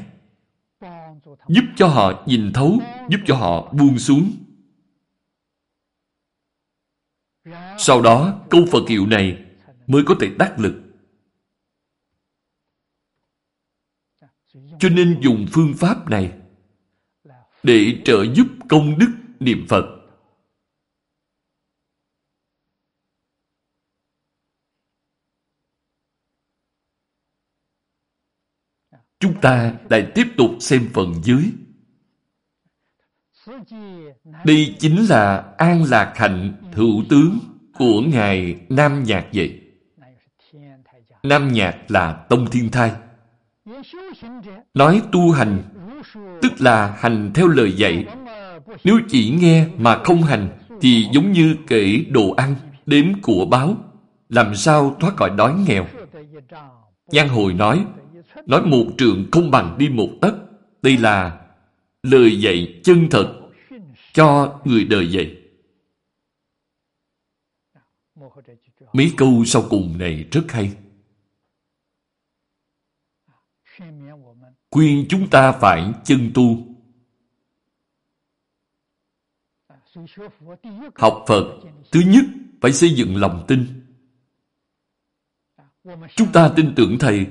Giúp cho họ nhìn thấu, giúp cho họ buông xuống. Sau đó, câu Phật hiệu này mới có thể đắc lực. Cho nên dùng phương pháp này để trợ giúp công đức niệm Phật. Chúng ta lại tiếp tục xem phần dưới. Đây chính là An Lạc Hạnh thượng Tướng của Ngài Nam Nhạc vậy. Nam Nhạc là Tông Thiên Thai. Nói tu hành, tức là hành theo lời dạy. Nếu chỉ nghe mà không hành, thì giống như kể đồ ăn, đếm của báo, làm sao thoát khỏi đói nghèo. Giang Hồi nói, nói một trường không bằng đi một tấc. Đây là lời dạy chân thật cho người đời dạy. Mấy câu sau cùng này rất hay. khuyên chúng ta phải chân tu. Học Phật, thứ nhất phải xây dựng lòng tin. Chúng ta tin tưởng Thầy.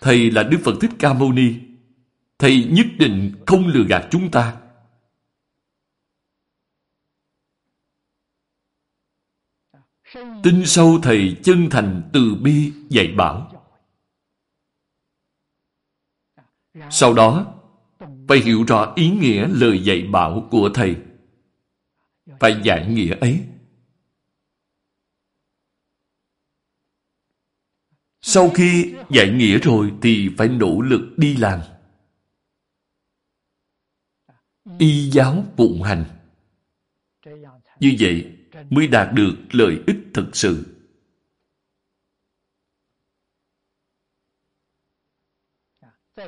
Thầy là Đức Phật Thích Ca Mâu Ni. Thầy nhất định không lừa gạt chúng ta. Tin sâu Thầy chân thành từ bi dạy bảo. Sau đó, phải hiểu rõ ý nghĩa lời dạy bảo của Thầy. Phải giải nghĩa ấy. Sau khi giải nghĩa rồi thì phải nỗ lực đi làm. Y giáo phụng hành. Như vậy mới đạt được lợi ích thực sự.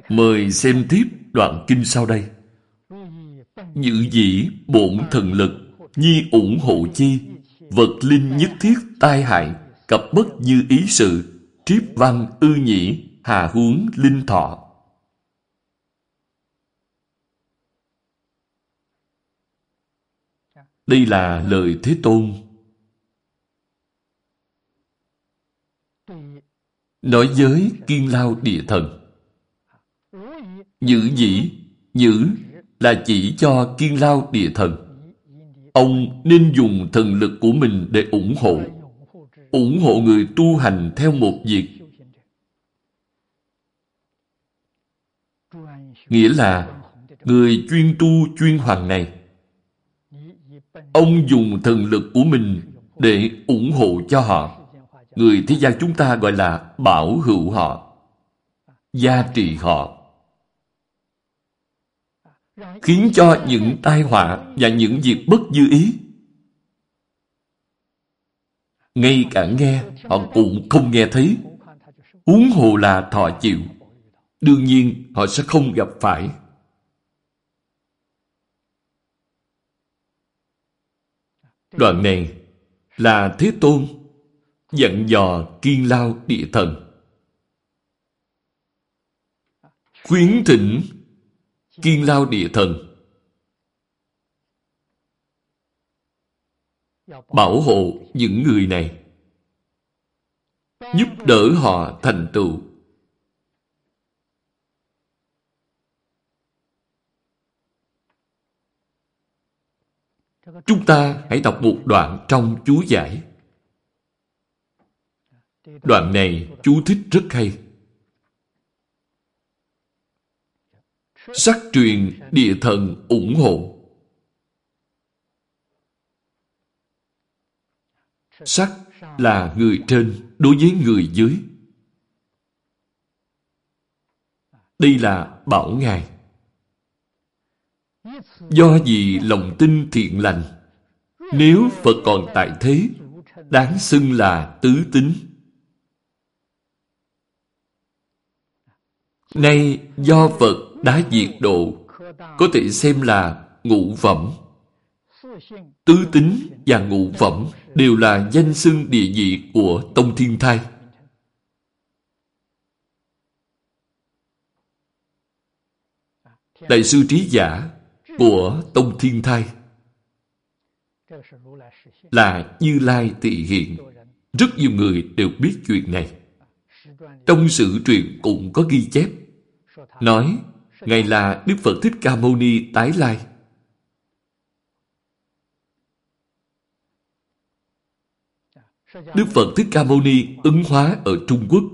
Mời xem tiếp đoạn kinh sau đây. Nhữ dĩ bổn thần lực, nhi ủng hộ chi, vật linh nhất thiết tai hại, cập bất như ý sự, triếp văn ư nhĩ, hà huống linh thọ. Đây là lời Thế Tôn. Nói với kiên lao địa thần. Nhữ dĩ, nhữ là chỉ cho kiên lao địa thần. Ông nên dùng thần lực của mình để ủng hộ, ủng hộ người tu hành theo một việc. Nghĩa là người chuyên tu chuyên hoàng này, ông dùng thần lực của mình để ủng hộ cho họ. Người thế gian chúng ta gọi là bảo hữu họ, gia trị họ khiến cho những tai họa và những việc bất dư ý ngay cả nghe, họ cũng không nghe thấy. Huống hồ là thọ chịu, đương nhiên họ sẽ không gặp phải. Đoạn này là thế tôn dặn dò kiên lao địa thần. Khuyến thỉnh kiên lao địa thần bảo hộ những người này, giúp đỡ họ thành tựu. Chúng ta hãy đọc một đoạn trong chú giải. Đoạn này chú thích rất hay. Sắc truyền địa thần ủng hộ. Sắc là người trên đối với người dưới. Đây là bảo ngài. Do vì lòng tin thiện lành, nếu phật còn tại thế, đáng xưng là tứ tính. Nay do phật đã diệt độ, có thể xem là ngũ phẩm. Tứ tính và ngũ phẩm đều là danh xưng địa vị của Tông Thiên Thai. Đại sư Trí Giả của Tông Thiên Thai là Như Lai Tỳ Hiện. Rất nhiều người đều biết chuyện này. Trong sử truyền cũng có ghi chép, nói Ngài là Đức Phật Thích Ca Mâu Ni tái lai. Đức Phật Thích Ca Mâu Ni ứng hóa ở Trung Quốc.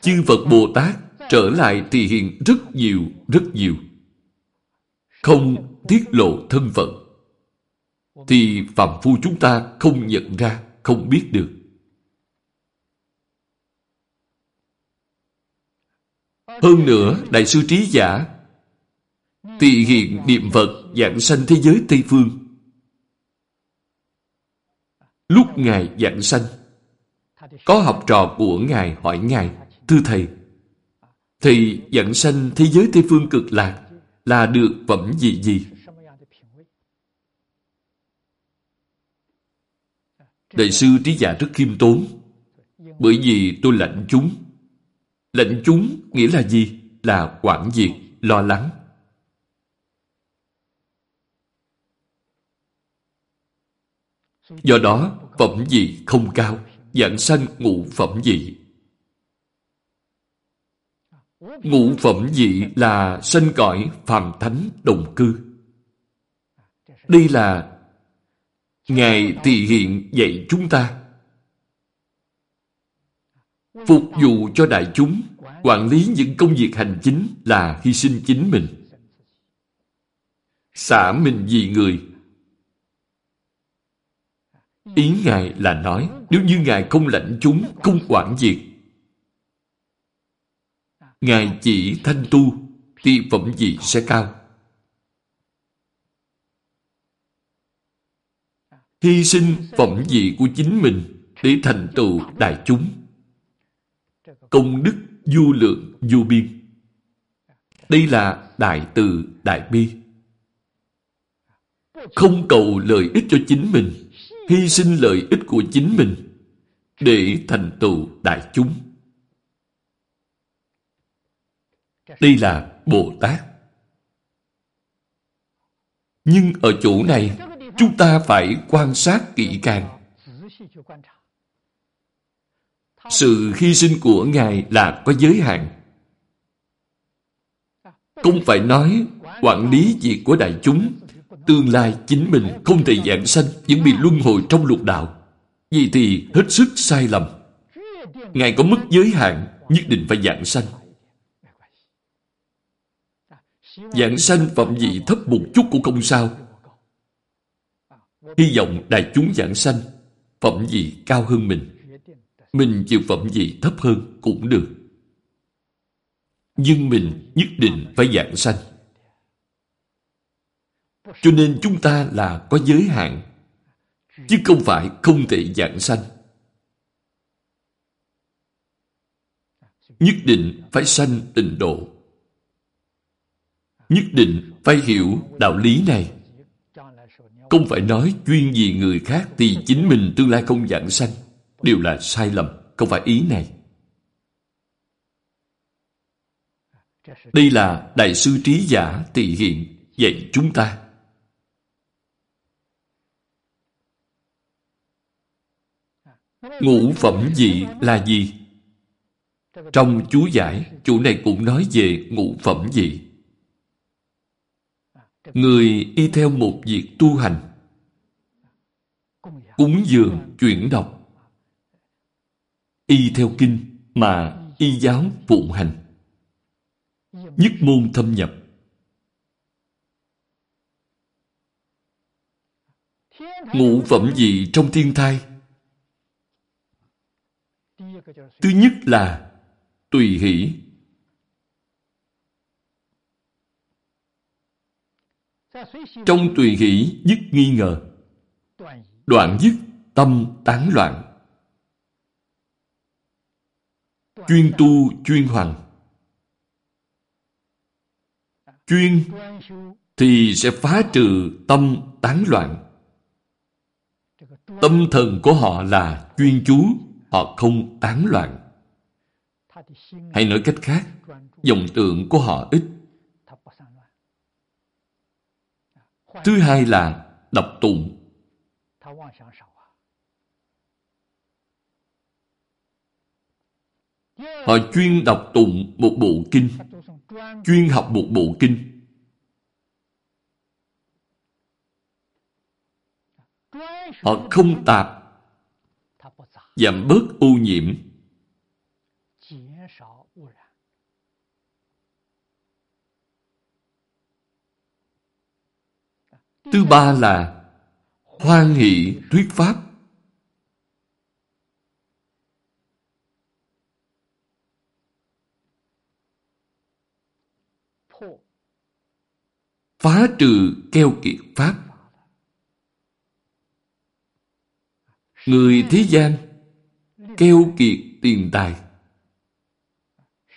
Chư Phật Bồ Tát trở lại thì hiện rất nhiều, rất nhiều. Không tiết lộ thân phận, thì phạm phu chúng ta không nhận ra, không biết được. Hơn nữa, Đại sư Trí Giả thì hiện niệm Phật dạng sanh thế giới Tây Phương. Lúc Ngài giảng sanh, có học trò của Ngài hỏi Ngài, Thưa Thầy, thì giảng sanh thế giới Tây Phương cực lạc là được phẩm gì gì? Đại sư Trí Giả rất khiêm tốn, bởi vì tôi lạnh chúng Lệnh chúng nghĩa là gì? Là quản diệt, lo lắng. Do đó, phẩm vị không cao, dạng sanh ngũ phẩm vị. Ngũ phẩm vị là sanh cõi phàm thánh đồng cư. Đây là Ngài thị hiện dạy chúng ta Phục vụ cho đại chúng, quản lý những công việc hành chính là hy sinh chính mình. Xả mình vì người. Ý Ngài là nói, nếu như Ngài không lãnh chúng, không quản diệt Ngài chỉ thanh tu, thì phẩm vị sẽ cao. Hy sinh phẩm vị của chính mình để thành tựu đại chúng công đức du lượng du biên. Đây là đại từ đại bi. Không cầu lợi ích cho chính mình, hy sinh lợi ích của chính mình để thành tựu đại chúng. Đây là Bồ Tát. Nhưng ở chỗ này, chúng ta phải quan sát kỹ càng. Sự hy sinh của Ngài là có giới hạn. Không phải nói quản lý việc của đại chúng, tương lai chính mình không thể giảng sanh, vẫn bị luân hồi trong lục đạo. Vì thì hết sức sai lầm. Ngài có mức giới hạn, nhất định phải giảng sanh. Giảng sanh phẩm vị thấp một chút cũng không sao. Hy vọng đại chúng giảng sanh, phẩm vị cao hơn mình. Mình chịu phẩm vị thấp hơn cũng được. Nhưng mình nhất định phải giảng sanh. Cho nên chúng ta là có giới hạn, chứ không phải không thể giảng sanh. Nhất định phải sanh tịnh độ. Nhất định phải hiểu đạo lý này. Không phải nói chuyên vì người khác thì chính mình tương lai không giảng sanh. Đều là sai lầm, không phải ý này. Đây là Đại sư Trí Giả tỳ hiện dạy chúng ta. Ngũ phẩm vị là gì? Trong chú giải, chủ này cũng nói về ngũ phẩm vị. Người y theo một việc tu hành, cúng dường, chuyển đọc, y theo kinh mà y giáo phụng hành, nhất môn thâm nhập. Ngũ phẩm gì trong thiên thai? Thứ nhất là tùy hỷ. Trong tùy hỷ dứt nghi ngờ, đoạn dứt tâm tán loạn. Chuyên tu chuyên hoàng. Chuyên thì sẽ phá trừ tâm tán loạn. Tâm thần của họ là chuyên chú, họ không tán loạn. Hay nói cách khác, dòng tượng của họ ít. Thứ hai là đọc tụng. Họ chuyên đọc tụng một bộ kinh, chuyên học một bộ kinh. Họ không tạp, giảm bớt ô nhiễm Thứ ba là hoan hỷ thuyết pháp. Phá trừ keo kiệt pháp. Người thế gian keo kiệt tiền tài.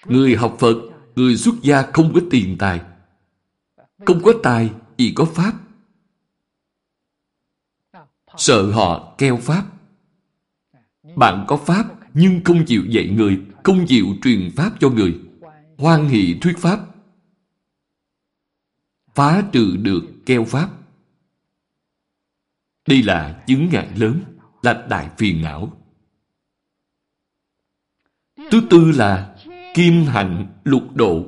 Người học Phật, người xuất gia không có tiền tài. Không có tài, chỉ có Pháp. Sợ họ keo Pháp. Bạn có Pháp, nhưng không chịu dạy người, không chịu truyền Pháp cho người. Hoan hỷ thuyết Pháp. Phá trừ được keo Pháp. Đây là chứng ngại lớn, là đại phiền não. Thứ tư là kim hạnh lục độ.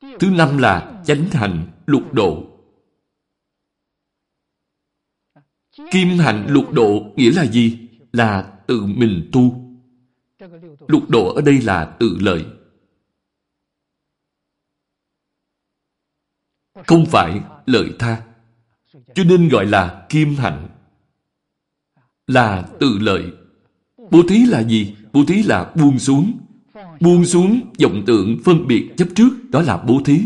Thứ năm là chánh hạnh lục độ. Kim hạnh lục độ nghĩa là gì? Là tự mình tu. Lục độ ở đây là tự lợi. Không phải lợi tha. Cho nên gọi là kim hạnh. Là tự lợi. Bố thí là gì? Bố thí là buông xuống. Buông xuống vọng tượng phân biệt chấp trước, đó là bố thí.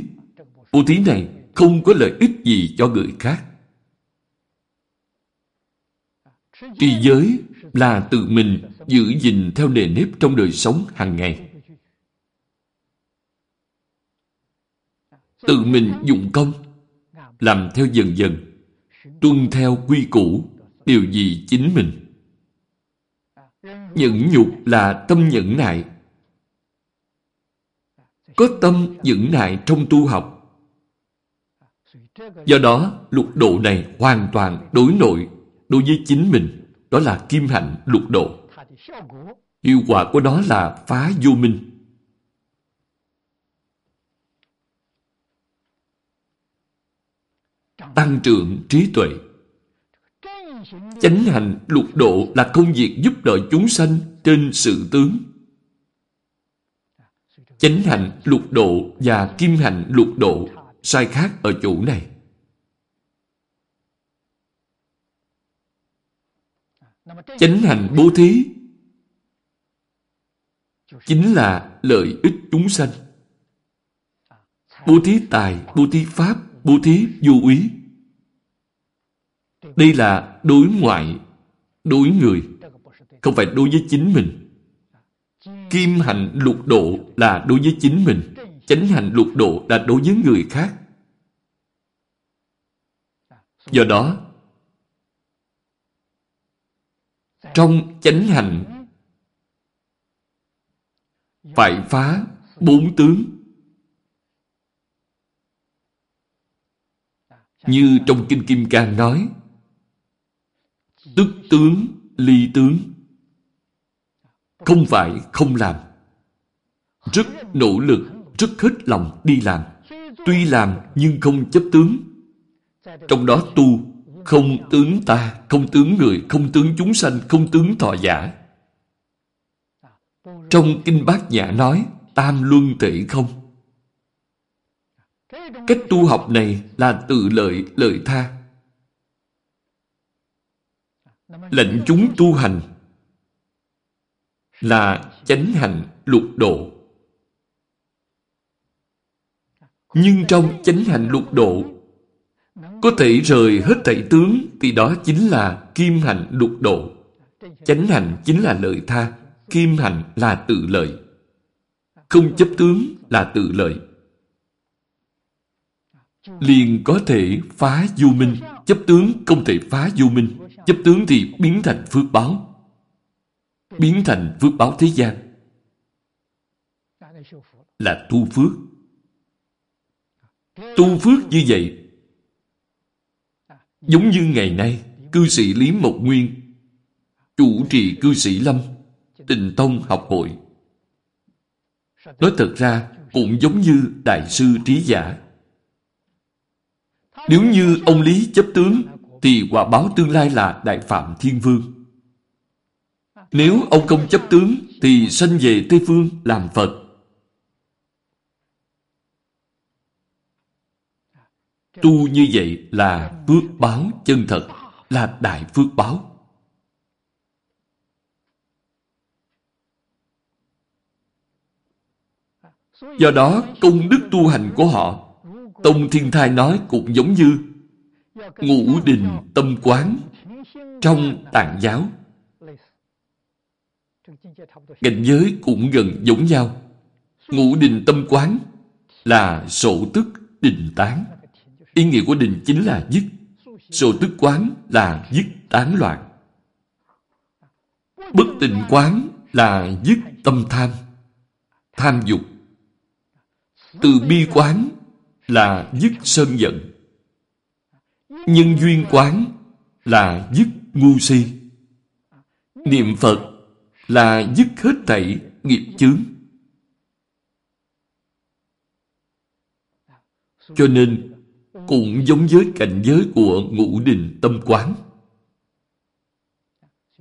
Bố thí này không có lợi ích gì cho người khác. Trì giới là tự mình giữ gìn theo nề nếp trong đời sống hàng ngày. Tự mình dụng công, làm theo dần dần, tuân theo quy củ, điều gì chính mình. Nhẫn nhục là tâm nhẫn nại. Có tâm nhẫn nại trong tu học. Do đó, lục độ này hoàn toàn đối nội đối với chính mình. Đó là kim hạnh lục độ. Hiệu quả của đó là phá vô minh. Tăng trưởng trí tuệ. Chánh hành lục độ là công việc giúp đỡ chúng sanh trên sự tướng. Chánh hành lục độ và kim hành lục độ sai khác ở chỗ này. Chánh hành bố thí chính là lợi ích chúng sanh. Bố thí tài, bố thí pháp, bố thí vô úy. Đây là đối ngoại, đối người, không phải đối với chính mình. Kim hành lục độ là đối với chính mình, chánh hành lục độ là đối với người khác. Do đó, trong chánh hành phải phá bốn tướng như trong kinh kim cang nói tức tướng, ly tướng. Không phải không làm. Rất nỗ lực, rất hết lòng đi làm. Tuy làm nhưng không chấp tướng. Trong đó tu, không tướng ta, không tướng người, không tướng chúng sanh, không tướng thọ giả. Trong kinh bát nhã nói, tam luân tệ không. Cách tu học này là tự lợi lợi tha lệnh chúng tu hành là chánh hành lục độ. Nhưng trong chánh hành lục độ, có thể rời hết thảy tướng, thì đó chính là kim hành lục độ. Chánh hành chính là lợi tha, kim hành là tự lợi. Không chấp tướng là tự lợi. Liền có thể phá du minh, chấp tướng không thể phá du minh chấp tướng thì biến thành phước báo, biến thành phước báo thế gian. Là tu phước. Tu phước như vậy, giống như ngày nay, cư sĩ lý mộc nguyên, chủ trì cư sĩ lâm tình tông học hội. Nói thật ra, cũng giống như đại sư trí giả. Nếu như ông lý chấp tướng thì quả báo tương lai là đại phạm thiên vương nếu ông không chấp tướng thì sanh về Tây Phương làm Phật. Tu như vậy là phước báo chân thật, là đại phước báo. Do đó, công đức tu hành của họ, Tông Thiên Thai nói cũng giống như ngũ đình tâm quán trong tạng giáo Cảnh giới cũng gần giống nhau. Ngũ đình tâm quán là sổ tức đình tán. Ý nghĩa của đình chính là dứt. Sổ tức quán là dứt tán loạn. Bất tình quán là dứt tâm tham, tham dục. Từ bi quán là dứt sân giận. Nhân duyên quán là dứt ngu si. Niệm Phật là dứt hết thảy nghiệp chướng. Cho nên, cũng giống với cảnh giới của ngũ đình tâm quán.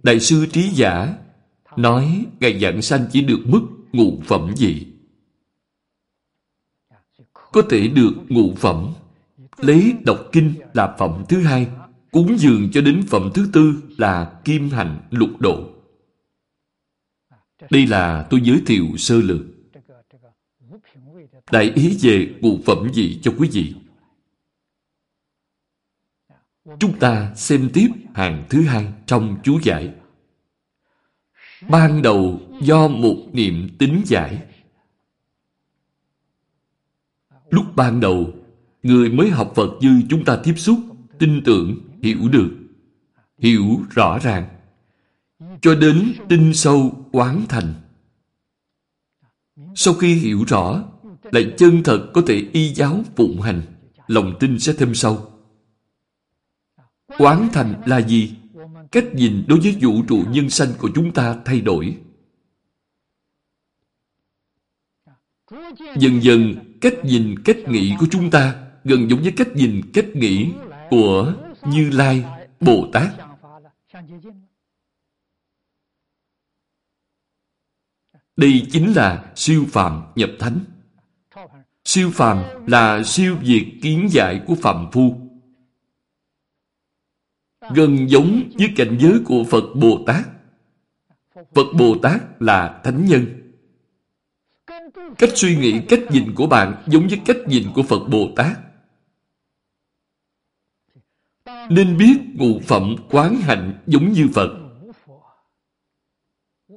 Đại sư Trí Giả nói Ngài giảng sanh chỉ được mức ngụ phẩm gì. Có thể được ngụ phẩm, lấy đọc kinh là phẩm thứ hai, cúng dường cho đến phẩm thứ tư là kim hành lục độ. Đây là tôi giới thiệu sơ lược. Đại ý về cụ phẩm gì cho quý vị. Chúng ta xem tiếp hàng thứ hai trong chú giải. Ban đầu do một niệm tính giải. Lúc ban đầu, người mới học Phật như chúng ta tiếp xúc, tin tưởng, hiểu được, hiểu rõ ràng cho đến tin sâu quán thành. Sau khi hiểu rõ, lại chân thật có thể y giáo phụng hành, lòng tin sẽ thêm sâu. Quán thành là gì? Cách nhìn đối với vũ trụ nhân sanh của chúng ta thay đổi. Dần dần, cách nhìn, cách nghĩ của chúng ta gần giống với cách nhìn, cách nghĩ của Như Lai Bồ Tát. Đây chính là siêu phàm nhập thánh. Siêu phàm là siêu diệt kiến giải của phàm phu. Gần giống với cảnh giới của Phật Bồ Tát. Phật Bồ Tát là thánh nhân. Cách suy nghĩ, cách nhìn của bạn giống với cách nhìn của Phật Bồ Tát. Nên biết ngụ phẩm quán hạnh giống như Phật.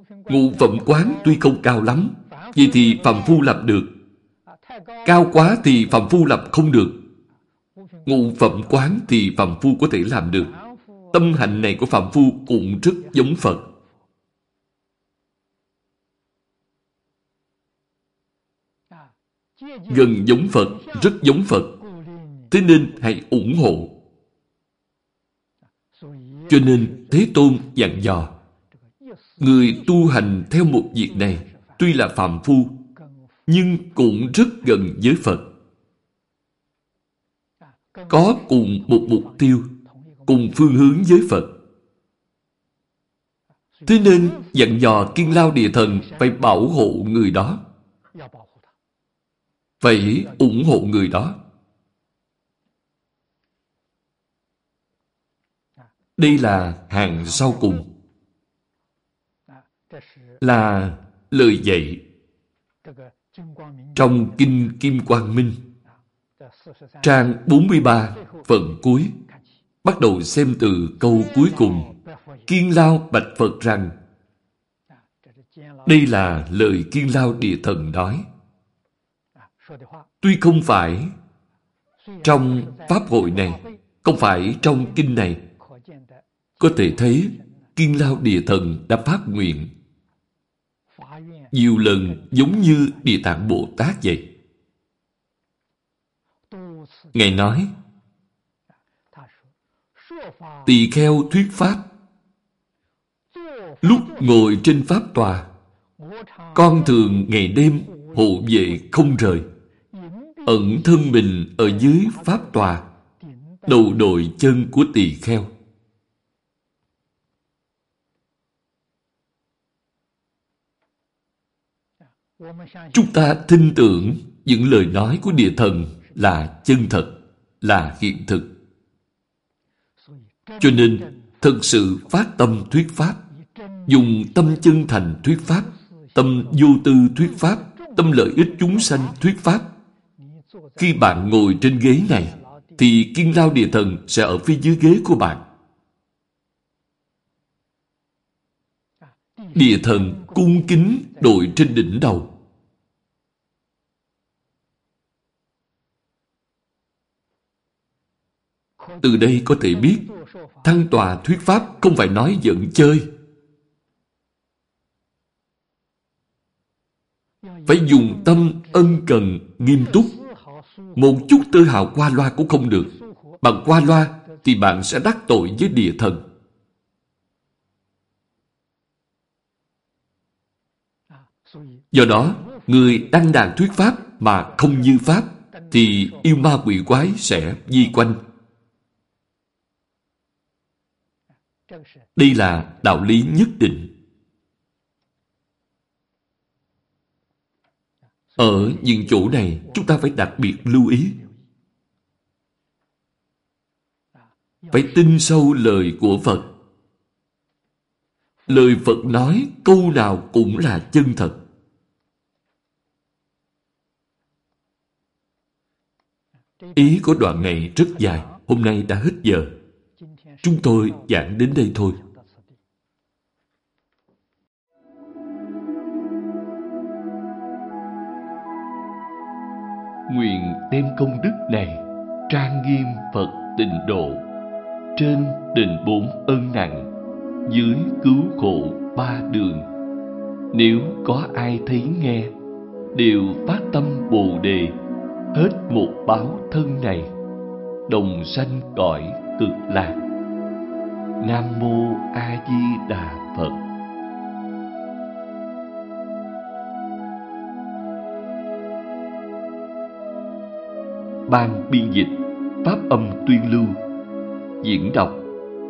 Ngụ phẩm quán tuy không cao lắm, vậy thì phàm phu làm được. Cao quá thì phàm phu làm không được. Ngụ phẩm quán thì phàm phu có thể làm được. Tâm hạnh này của phàm phu cũng rất giống Phật. Gần giống Phật, rất giống Phật. Thế nên hãy ủng hộ. Cho nên Thế Tôn dặn dò Người tu hành theo một việc này tuy là phàm phu nhưng cũng rất gần với Phật. Có cùng một mục tiêu, cùng phương hướng với Phật. Thế nên dặn dò kiên lao địa thần phải bảo hộ người đó. Phải ủng hộ người đó. Đây là hàng sau cùng. Là lời dạy trong Kinh Kim Quang Minh trang 43 phần cuối bắt đầu xem từ câu cuối cùng Kiên Lao bạch Phật rằng đây là lời Kiên Lao Địa Thần nói. Tuy không phải trong Pháp hội này, không phải trong kinh này, có thể thấy Kiên Lao Địa Thần đã phát nguyện. Nhiều lần giống như Địa Tạng Bồ Tát vậy. Ngài nói, Tỳ kheo thuyết Pháp. Lúc ngồi trên Pháp tòa Con thường ngày đêm hộ vệ không rời. Ẩn thân mình ở dưới Pháp tòa Đầu đội chân của tỳ kheo. Chúng ta tin tưởng những lời nói của địa thần là chân thật, là hiện thực. Cho nên, thật sự phát tâm thuyết Pháp, dùng tâm chân thành thuyết Pháp, tâm vô tư thuyết Pháp, tâm lợi ích chúng sanh thuyết Pháp. Khi bạn ngồi trên ghế này, thì kiên lao địa thần sẽ ở phía dưới ghế của bạn. Địa thần cung kính đội trên đỉnh đầu. Từ đây có thể biết Thăng tòa thuyết pháp không phải nói giận chơi. Phải dùng tâm ân cần, nghiêm túc. Một chút tư hào qua loa cũng không được. Bằng qua loa thì bạn sẽ đắc tội với địa thần. Do đó, người đăng đàn thuyết pháp mà không như pháp thì yêu ma quỷ quái sẽ di quanh. Đây là đạo lý nhất định. Ở những chỗ này, chúng ta phải đặc biệt lưu ý. Phải tin sâu lời của Phật. Lời Phật nói câu nào cũng là chân thật. Ý của đoạn này rất dài, hôm nay đã hết giờ. Chúng tôi giảng đến đây thôi. Nguyện đem công đức này trang nghiêm Phật tịnh độ. Trên đền bốn ân nặng, dưới cứu khổ ba đường. Nếu có ai thấy nghe, đều phát tâm bồ đề, hết một báo thân này. Đồng sanh cõi cực lạc. Nam Mô A Di Đà Phật. Ban biên dịch Pháp âm tuyên lưu, diễn đọc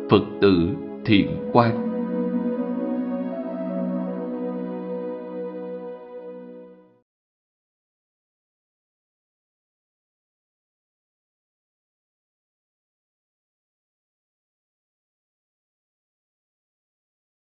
Phật tử Thiện Quang.